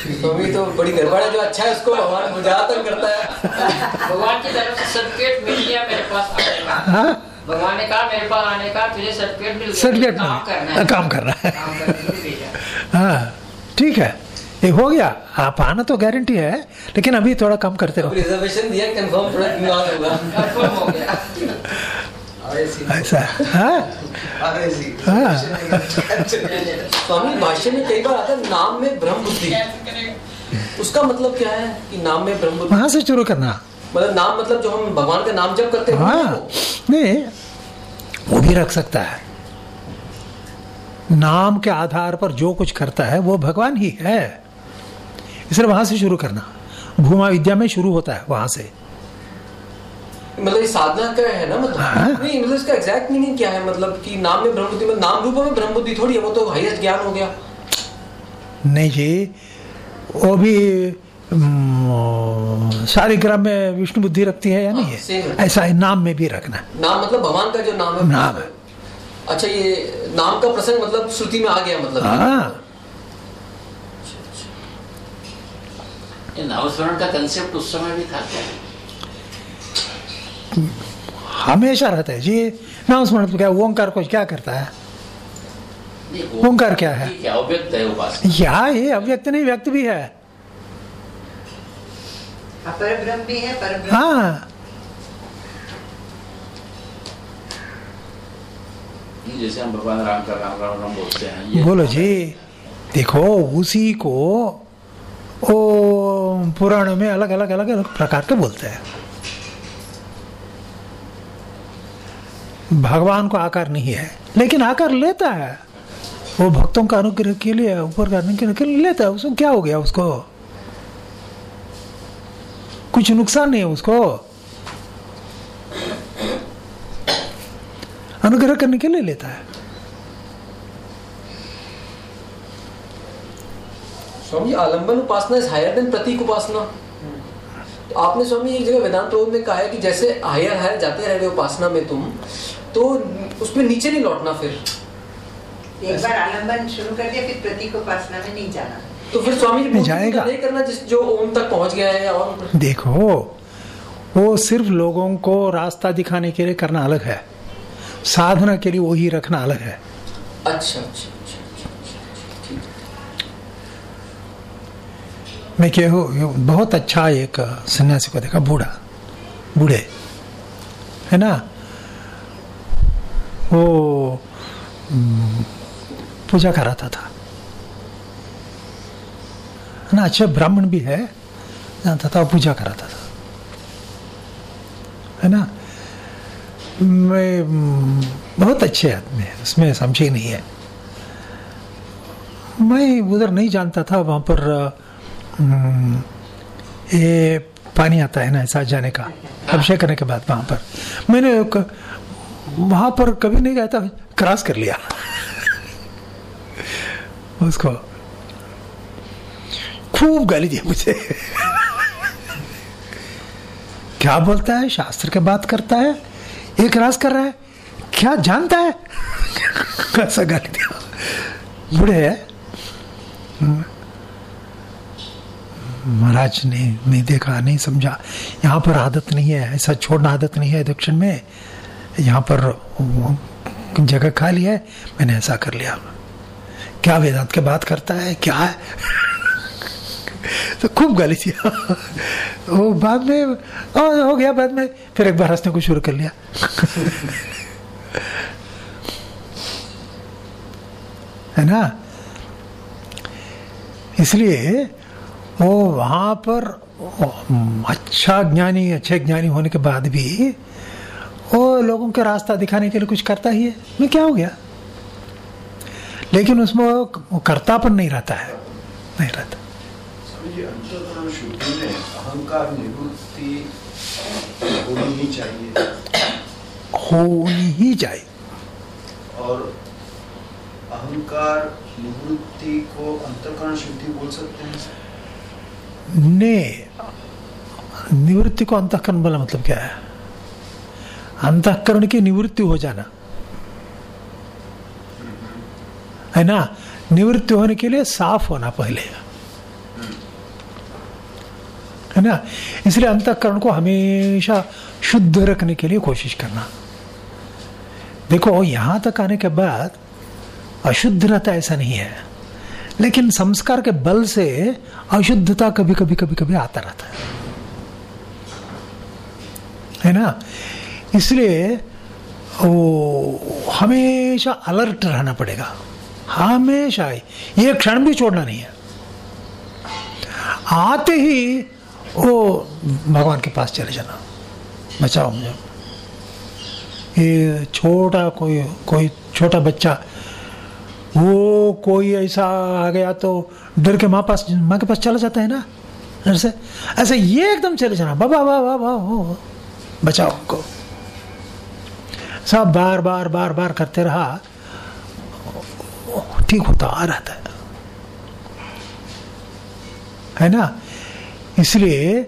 स्वामी तो बड़ी गड़बड़ है जो अच्छा है उसको भगवान करता है। भगवान की तरफ़ से सर्टिफिकेट मिल गया मेरे पास आने का। हाँ? भगवान ने कहा मेरे पास आने का तुझे सर्टिफिकेट मिल गया। सर्टिफिकेट काम करना है। काम कर रहा है। काम करने भेजा हाँ ठीक है। ये हो गया। आप आना तो गारंटी है लेकिन अभी थोड़ा कम करते रहो। रिजर्वेशन दिया कंफर्म थोड़ा कंफर्म हो गया। ऐसा हाँ? हाँ। स्वामी भाष्य में कई बार आता है नाम में ब्रह्म बुद्धि। उसका मतलब क्या है कि नाम में ब्रह्म बुद्धि? वहाँ से शुरू करना। मतलब नाम मतलब जो हम भगवान का नाम जब करते हैं हाँ। नहीं वो भी रख सकता है। नाम के आधार पर जो कुछ करता है वो भगवान ही है। इसलिए वहाँ से शुरू करना। भूमा विद्या में शुरू होता है वहाँ से। मतलब ये साधना का है ना मतलब? हाँ। नहीं मतलब इसका एग्जैक्ट मीनिंग क्या है? मतलब कि नाम में ब्रह्म मतलब नाम रूप में ब्रह्म बुद्धि थोड़ी है वो तो हाईएस्ट ज्ञान हो गया। नहीं जी वो भी हम्म, शालिग्राम में विष्णु बुद्धि रखती है या नहीं है है। ऐसा है नाम में भी रखना। नाम मतलब भगवान का जो नाम है। नाम। है अच्छा ये नाम का प्रसंग मतलब श्रुति में आ गया मतलब। हाँ। ये नामस्मरण का कंसेप्ट उस समय भी था क्या? हमेशा रहता है। जी नामस्मरण तो क्या ओंकार को क्या करता है? ओंकार क्या है? क्या अव्यक्त है उपासना या ये अव्यक्त नहीं व्यक्त भी है। अपर ब्रह्म भी है पर ब्रह्म हाँ जैसे हम भगवान राम का राम राम राम बोलते हैं बोलो जी देखो उसी को ओ पुराण में अलग अलग अलग अलग प्रकार के बोलते हैं। भगवान को आकार नहीं है, लेकिन आकार लेता है। वो भक्तों का अनुग्रह के लिए, ऊपर करने के लिए लेता है। उसको क्या हो गया उसको? कुछ नुकसान नहीं है उसको। अनुग्रह करने के लिए लेता है। स्वामी आलंबन उपासना इज़ हायर देन प्रतीक उपासना। तो आपने स्वामी एक जगह वेदांत प्रबोध में कहा है कि जैसे हायर हायर जाते रह गए उपासना में तुम तो उसमें नीचे नहीं लौटना फिर। एक बार आलंबन शुरू कर दिया फिर प्रतीक उपासना में नहीं जाना। तो फिर स्वामी जी जाएगा। नहीं करना जिस जो ओम तक पहुँच गया है और देखो वो सिर्फ़ लोगों को रास्ता दिखाने के लिए करना अलग है। साधना के लिए वही रखना अलग है। अच्छा अच्छा, मैं क्या हो? ये बहुत अच्छा एक सन्यासी को देखा बूढ़ा बूढ़े है ना? वो हम्म, पूजा कराता था है ना? अच्छा ब्राह्मण भी है जानता था पूजा कराता था है ना? मैं बहुत अच्छे आदमी है उसमें समझे नहीं है। मैं उधर नहीं जानता था वहाँ पर ये पानी आता है ना ऐसा जाने का। अभिषेक करने के बाद वहाँ पर। मैंने वहाँ पर कभी नहीं गया था, क्रॉस कर लिया। उसको। खूब गाली दी मुझे। क्या बोलता है? शास्त्र के बात करता है? ये क्रॉस कर रहा है? क्या जानता है? कैसा गाली दिया? बुढ़े है। महाराज ने नहीं देखा, नहीं समझा। यहाँ पर आदत नहीं है, ऐसा छोड़ना आदत नहीं है दक्षिण में। यहाँ पर जगह खाली है, मैंने ऐसा कर लिया। क्या वेदांत के बात करता है? क्या है? तो खूब गाली दिया। वो बाद में हो गया बाद में, फिर एक बार हंसने को शुरू कर लिया। है ना? इसलिए वो वहाँ पर अच्छा ज्ञानी अच्छे ज्ञानी होने के बाद भी वो लोगों के रास्ता दिखाने के लिए कुछ करता ही है। मैं क्या हो गया? लेकिन उसमें वो वो करतापन नहीं रहता है। नहीं रहता। होनी ही चाहिए। होनी ही और अहंकार निवृत्ति को अंतःकरण शुद्धि बोल सकते हैं ने निवृत्ति को अंतकरण बोला मतलब क्या है? अंतकरण की निवृत्ति हो जाना। है ना? निवृत्ति होने के लिए साफ़ होना पहले। है ना? इसलिए अंतकरण को हमेशा शुद्ध रखने के लिए कोशिश करना। देखो, यहाँ तक आने के बाद अशुद्ध रहता ऐसा नहीं है। लेकिन संस्कार के बल से अशुद्धता कभी कभी कभी कभी आता रहता है। है ना? इसलिए वो हमेशा अलर्ट रहना पड़ेगा। हमेशा ये क्षण भी छोड़ना नहीं है। आते ही वो भगवान के पास चले जाना। बचाओ मुझे। ये छोटा कोई कोई छोटा बच्चा वो कोई ऐसा आ गया तो डर के माँ पास, माँ के पास चला जाता है ना? डर से? ऐसे ये एकदम चले जाना, बाबा बाबा बाबा बचाओ हमको सब बार बार बार बार करते रहा। ठीक होता आ रहा है। है ना? इसलिए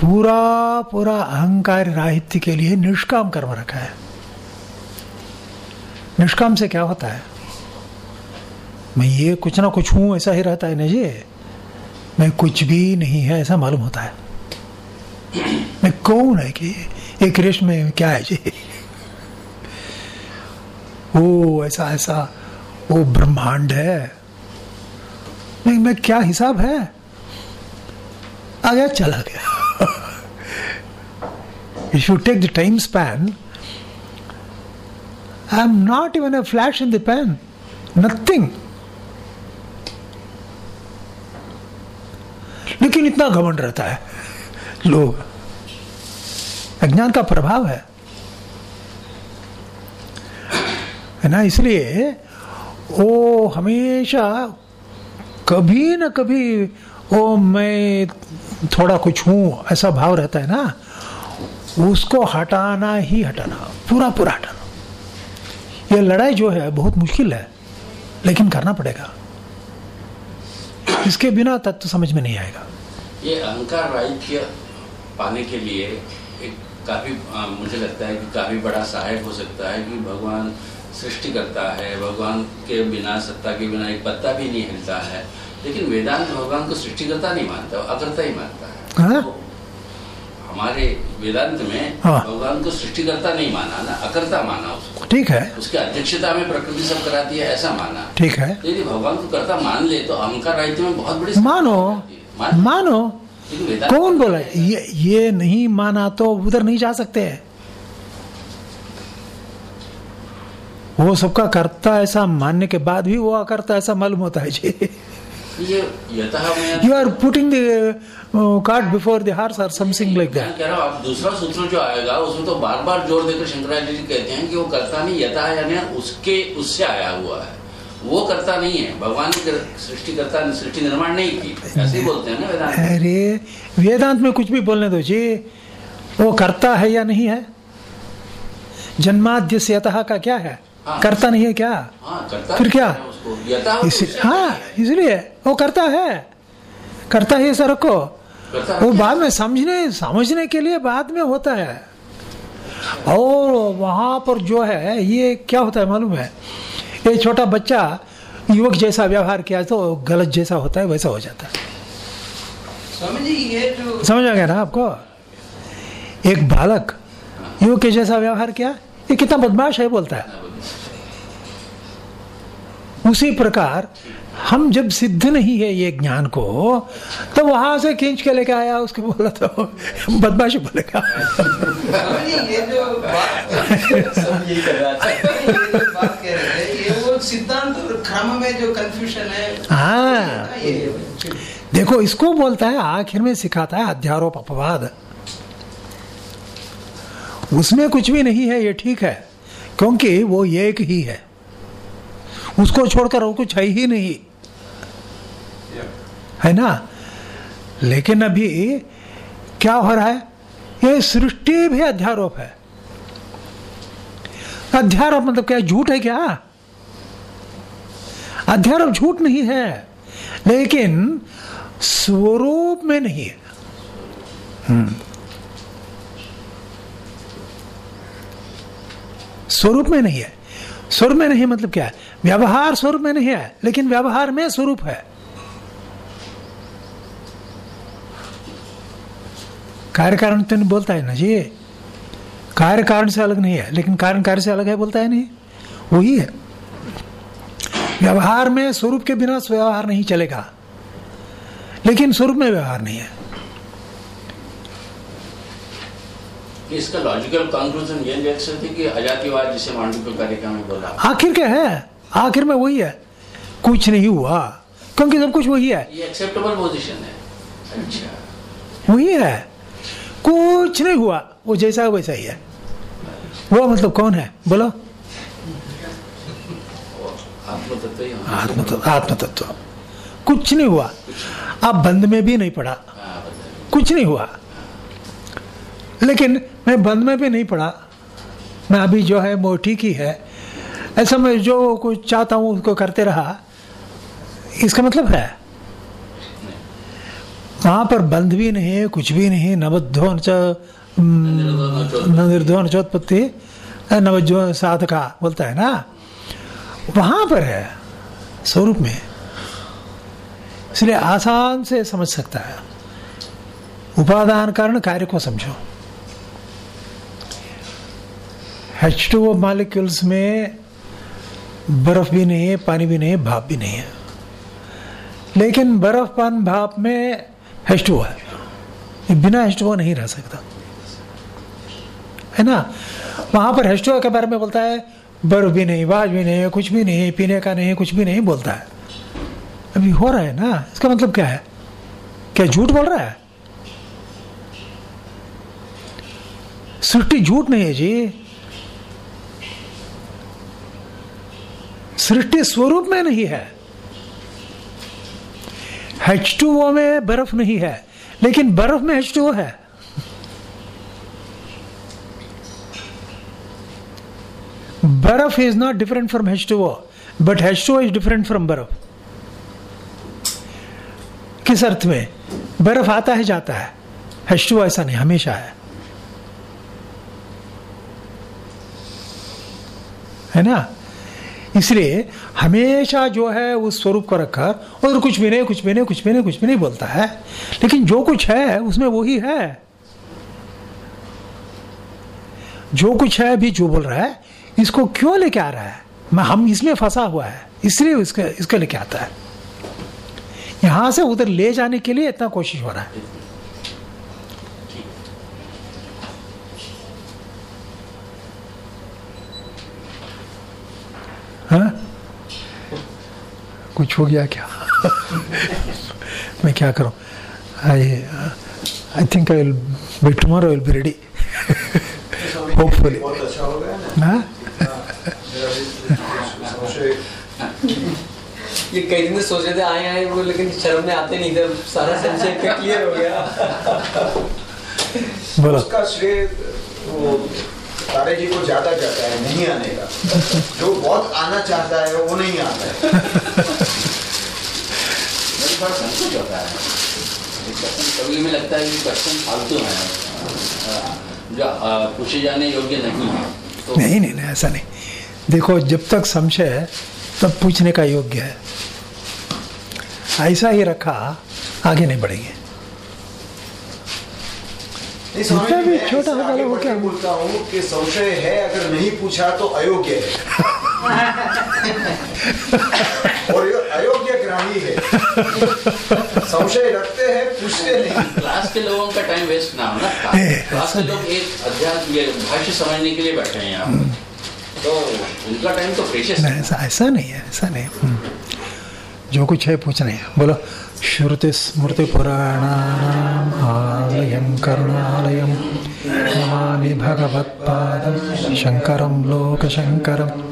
पूरा पूरा अहंकार राहित्य के लिए निष्काम कर्म रखा है। निष्काम से क्या होता है? मैं ये कुछ ना कुछ हूँ, ऐसा ही रहता है ना जी। मैं कुछ भी नहीं है, ऐसा मालूम होता है। मैं कौन है कि एक रेश में क्या है जी? वो ऐसा ऐसा वो ब्रह्मांड है। नहीं, मैं क्या हिसाब है? आ गया चला गया। If you take the time span, i'm not even a flash in the pan. Nothing. लेकिन इतना घमंड रहता है। लोग अज्ञान का प्रभाव है। है ना? इसलिए वो हमेशा कभी न कभी वो मैं थोड़ा कुछ हूँ, ऐसा भाव रहता है ना? उसको हटाना ही हटाना, पूरा पूरा हटाना। ये लड़ाई जो है, बहुत मुश्किल है, लेकिन करना पड़ेगा। इसके बिना तत्व समझ में नहीं आएगा। ये अहंकार राहित्य पाने के लिए एक काफ़ी मुझे लगता है कि काफ़ी बड़ा सहायक हो सकता है कि भगवान सृष्टि करता है भगवान के बिना सत्ता के बिना एक पत्ता भी नहीं हिलता है। लेकिन वेदांत भगवान को सृष्टिकर्ता नहीं मानता वो अकर्ता ही मानता है। हाँ? तो हमारे वेदांत में हाँ। भगवान को सृष्टिकर्ता नहीं माना ना अकर्ता माना उसको। ठीक है। उसकी अध्यक्षता में प्रकृति सब कराती है ऐसा माना। ठीक है। तो यदि भगवान को कर्ता मान ले तो अहंकार राहित्य में बहुत बड़ी मानो। मान कौन बोला? ये ये नहीं माना तो उधर नहीं जा सकते। वो सबका करता ऐसा मानने के बाद भी वो अकर्ता ऐसा मालूम होता है जी। You are putting cart before the horse or something like मैं that. कह रहा हूँ आप दूसरा सूत्र जो आएगा उसमें तो बार बार ज़ोर देकर शंकराचार्य जी कहते हैं कि वो करता नहीं यथा यानी उसके उससे आया हुआ है। वो करता नहीं है भगवान ने कर- सृष्टि करता सृष्टि निर्माण नहीं की। ऐसे ही बोलते हैं ना वेदांत। अरे वेदांत में कुछ भी बोलने दो जी वो करता है या नहीं है? जन्माद्य से यतः का क्या है? हाँ। करता नहीं है क्या? हाँ करता फिर क्या? है इस, हाँ इसलिए वो करता है। करता है सर को। वो बाद में समझने समझने के लिए बाद में होता है। और वहाँ पर जो है ये क्या होता है मालूम है? ये छोटा बच्चा युवक जैसा व्यवहार किया तो गलत जैसा होता है वैसा हो जाता है। समझ आ गया ना आपको? एक बालक युवक के जैसा व्यवहार किया ये कितना बदमाश है बोलता है। उसी प्रकार हम जब सिद्ध नहीं है ये ज्ञान को तो वहाँ से खींच के लेके आया उसको बोला तो बदमाश बोलेगा। सिद्धांत और क्रम में जो कंफ्यूजन है हाँ। देखो इसको बोलता है आखिर में सिखाता है अध्यारोप अपवाद। उसमें कुछ भी नहीं है ये ठीक है क्योंकि वो एक ही है। उसको छोड़कर वो कुछ है ही नहीं। है ना? लेकिन अभी क्या हो रहा है? ये सृष्टि भी अध्यारोप है। अध्यारोप मतलब क्या झूठ है क्या? अध्यारोप झूठ नहीं है, लेकिन स्वरूप में नहीं है। हम्म। स्वरूप में नहीं है। स्वरूप में नहीं मतलब क्या है? व्यवहार स्वरूप में नहीं है, लेकिन व्यवहार में स्वरूप है। कार्य कारण तो नहीं बोलता है ना जी? कार्य कारण से अलग नहीं है, लेकिन कारण कार्य से अलग है बोलता है नहीं? वही है। व्यवहार में स्वरूप के बिना व्यवहार नहीं चलेगा। लेकिन स्वरूप में व्यवहार नहीं है। इसका लॉजिकल कंक्लूजन ये देख सकते कि अजातिवाद जिसे मांडव्य कार्यक्रम में बोला। आखिर क्या है? आखिर में वही है। कुछ नहीं हुआ क्योंकि सब कुछ वही है। ये एक्सेप्टेबल पोजीशन है। अच्छा। वही है। कुछ नहीं हुआ वो जैसा वैसा ही है। वो मतलब कौन है? बोलो। आत्म तत्व आत्म तत्व आत्म तत्व कुछ नहीं हुआ। आप बंद में भी नहीं पड़ा हाँ, कुछ नहीं हुआ। लेकिन मैं बंद में भी नहीं पड़ा मैं अभी जो है वो ठीक ही। है ऐसा मैं जो कुछ चाहता हूँ उसको करते रहा। इसका मतलब है वहाँ पर बंद भी नहीं है कुछ भी नहीं नवध्वन निर्ध्वन चोत्पत्ति नवज्व साधका बोलता है ना? वहाँ पर है, स्वरूप में। इसलिए आसान से समझ सकता है। उपादान कारण कार्य को समझो। एच टू मालिक्यूल्स में बर्फ़ भी नहीं है, पानी भी नहीं है, भाप भी नहीं है। लेकिन बर्फ़, पान, भाप में एच टू है। बिना एच टू नहीं रह सकता। है ना? वहाँ पर एच टू के बारे में बोलता है बर्फ़ भी नहीं, बाज भी नहीं है कुछ भी नहीं, पीने का नहीं, कुछ भी नहीं बोलता है। अभी हो रहा है ना? इसका मतलब क्या है? क्या झूठ बोल रहा है? सृष्टि झूठ नहीं है जी। सृष्टि स्वरूप में नहीं है। एच टू ओ में बर्फ़ नहीं है, लेकिन बर्फ़ में एच टू है। बर्फ़ is not different from H two but H two is different from बर्फ़ किस अर्थ में? बर्फ़ आता है, जाता है। एच टू ऐसा नहीं, हमेशा है। है ना? इसलिए हमेशा जो है, उस स्वरूप को रखकर और कुछ भी नहीं, कुछ भी नहीं, कुछ भी नहीं, कुछ भी नहीं बोलता है। लेकिन जो कुछ है, उसमें वही है। जो कुछ है अभी जो बोल रहा है इसको क्यों लेके आ रहा है? मैं हम इसमें फंसा हुआ है इसलिए इसका इसको लेके आता है। यहाँ से उधर ले जाने के लिए इतना कोशिश हो रहा है। हाँ? कुछ हो गया क्या? मैं क्या करूँ? I I think I will by tomorrow will be ready hopefully बहुत अच्छा हो गया ना हाँ मेरा भी संशय ये कई दिन सोच रहे थे आए आए वो लेकिन शर्म में आते नहीं थे सारा संशय क्लियर हो गया। बोलो। उसका श्रेय वो तारे जी को ज़्यादा जाता है नहीं आने का। जो बहुत आना चाहता है वो नहीं आता है। मेरे पास संकोच होता है। एक कभी में लगता है कि क्वेश्चन फालतू है। जो पूछे जाने योग्य नहीं है। तो नहीं नहीं नहीं ऐसा नहीं। देखो जब तक संशय है तब पूछने का योग्य है। ऐसा ही रखा आगे नहीं बढ़ेंगे। भी छोटा हो क्या? बोलता हूँ कि संशय है अगर नहीं पूछा तो अयोग्य है। और ये अयोग्य ग्राही है। संशय रखते हैं पूछते नहीं। क्लास के लोगों का टाइम वेस्ट ना हो ना क्लास के लोग एक अध्यात्म भाष्य समझने के लिए बैठे हैं यहाँ। पर। तो उनका टाइम तो नहीं, ऐसा ऐसा नहीं है, ऐसा नहीं। हम्म। जो कुछ है पूछना है। बोलो। श्रुति स्मृति पुराणानाम आलयम करुणालयम नमामि भगवत्पादं शंकरं लोकशंकरं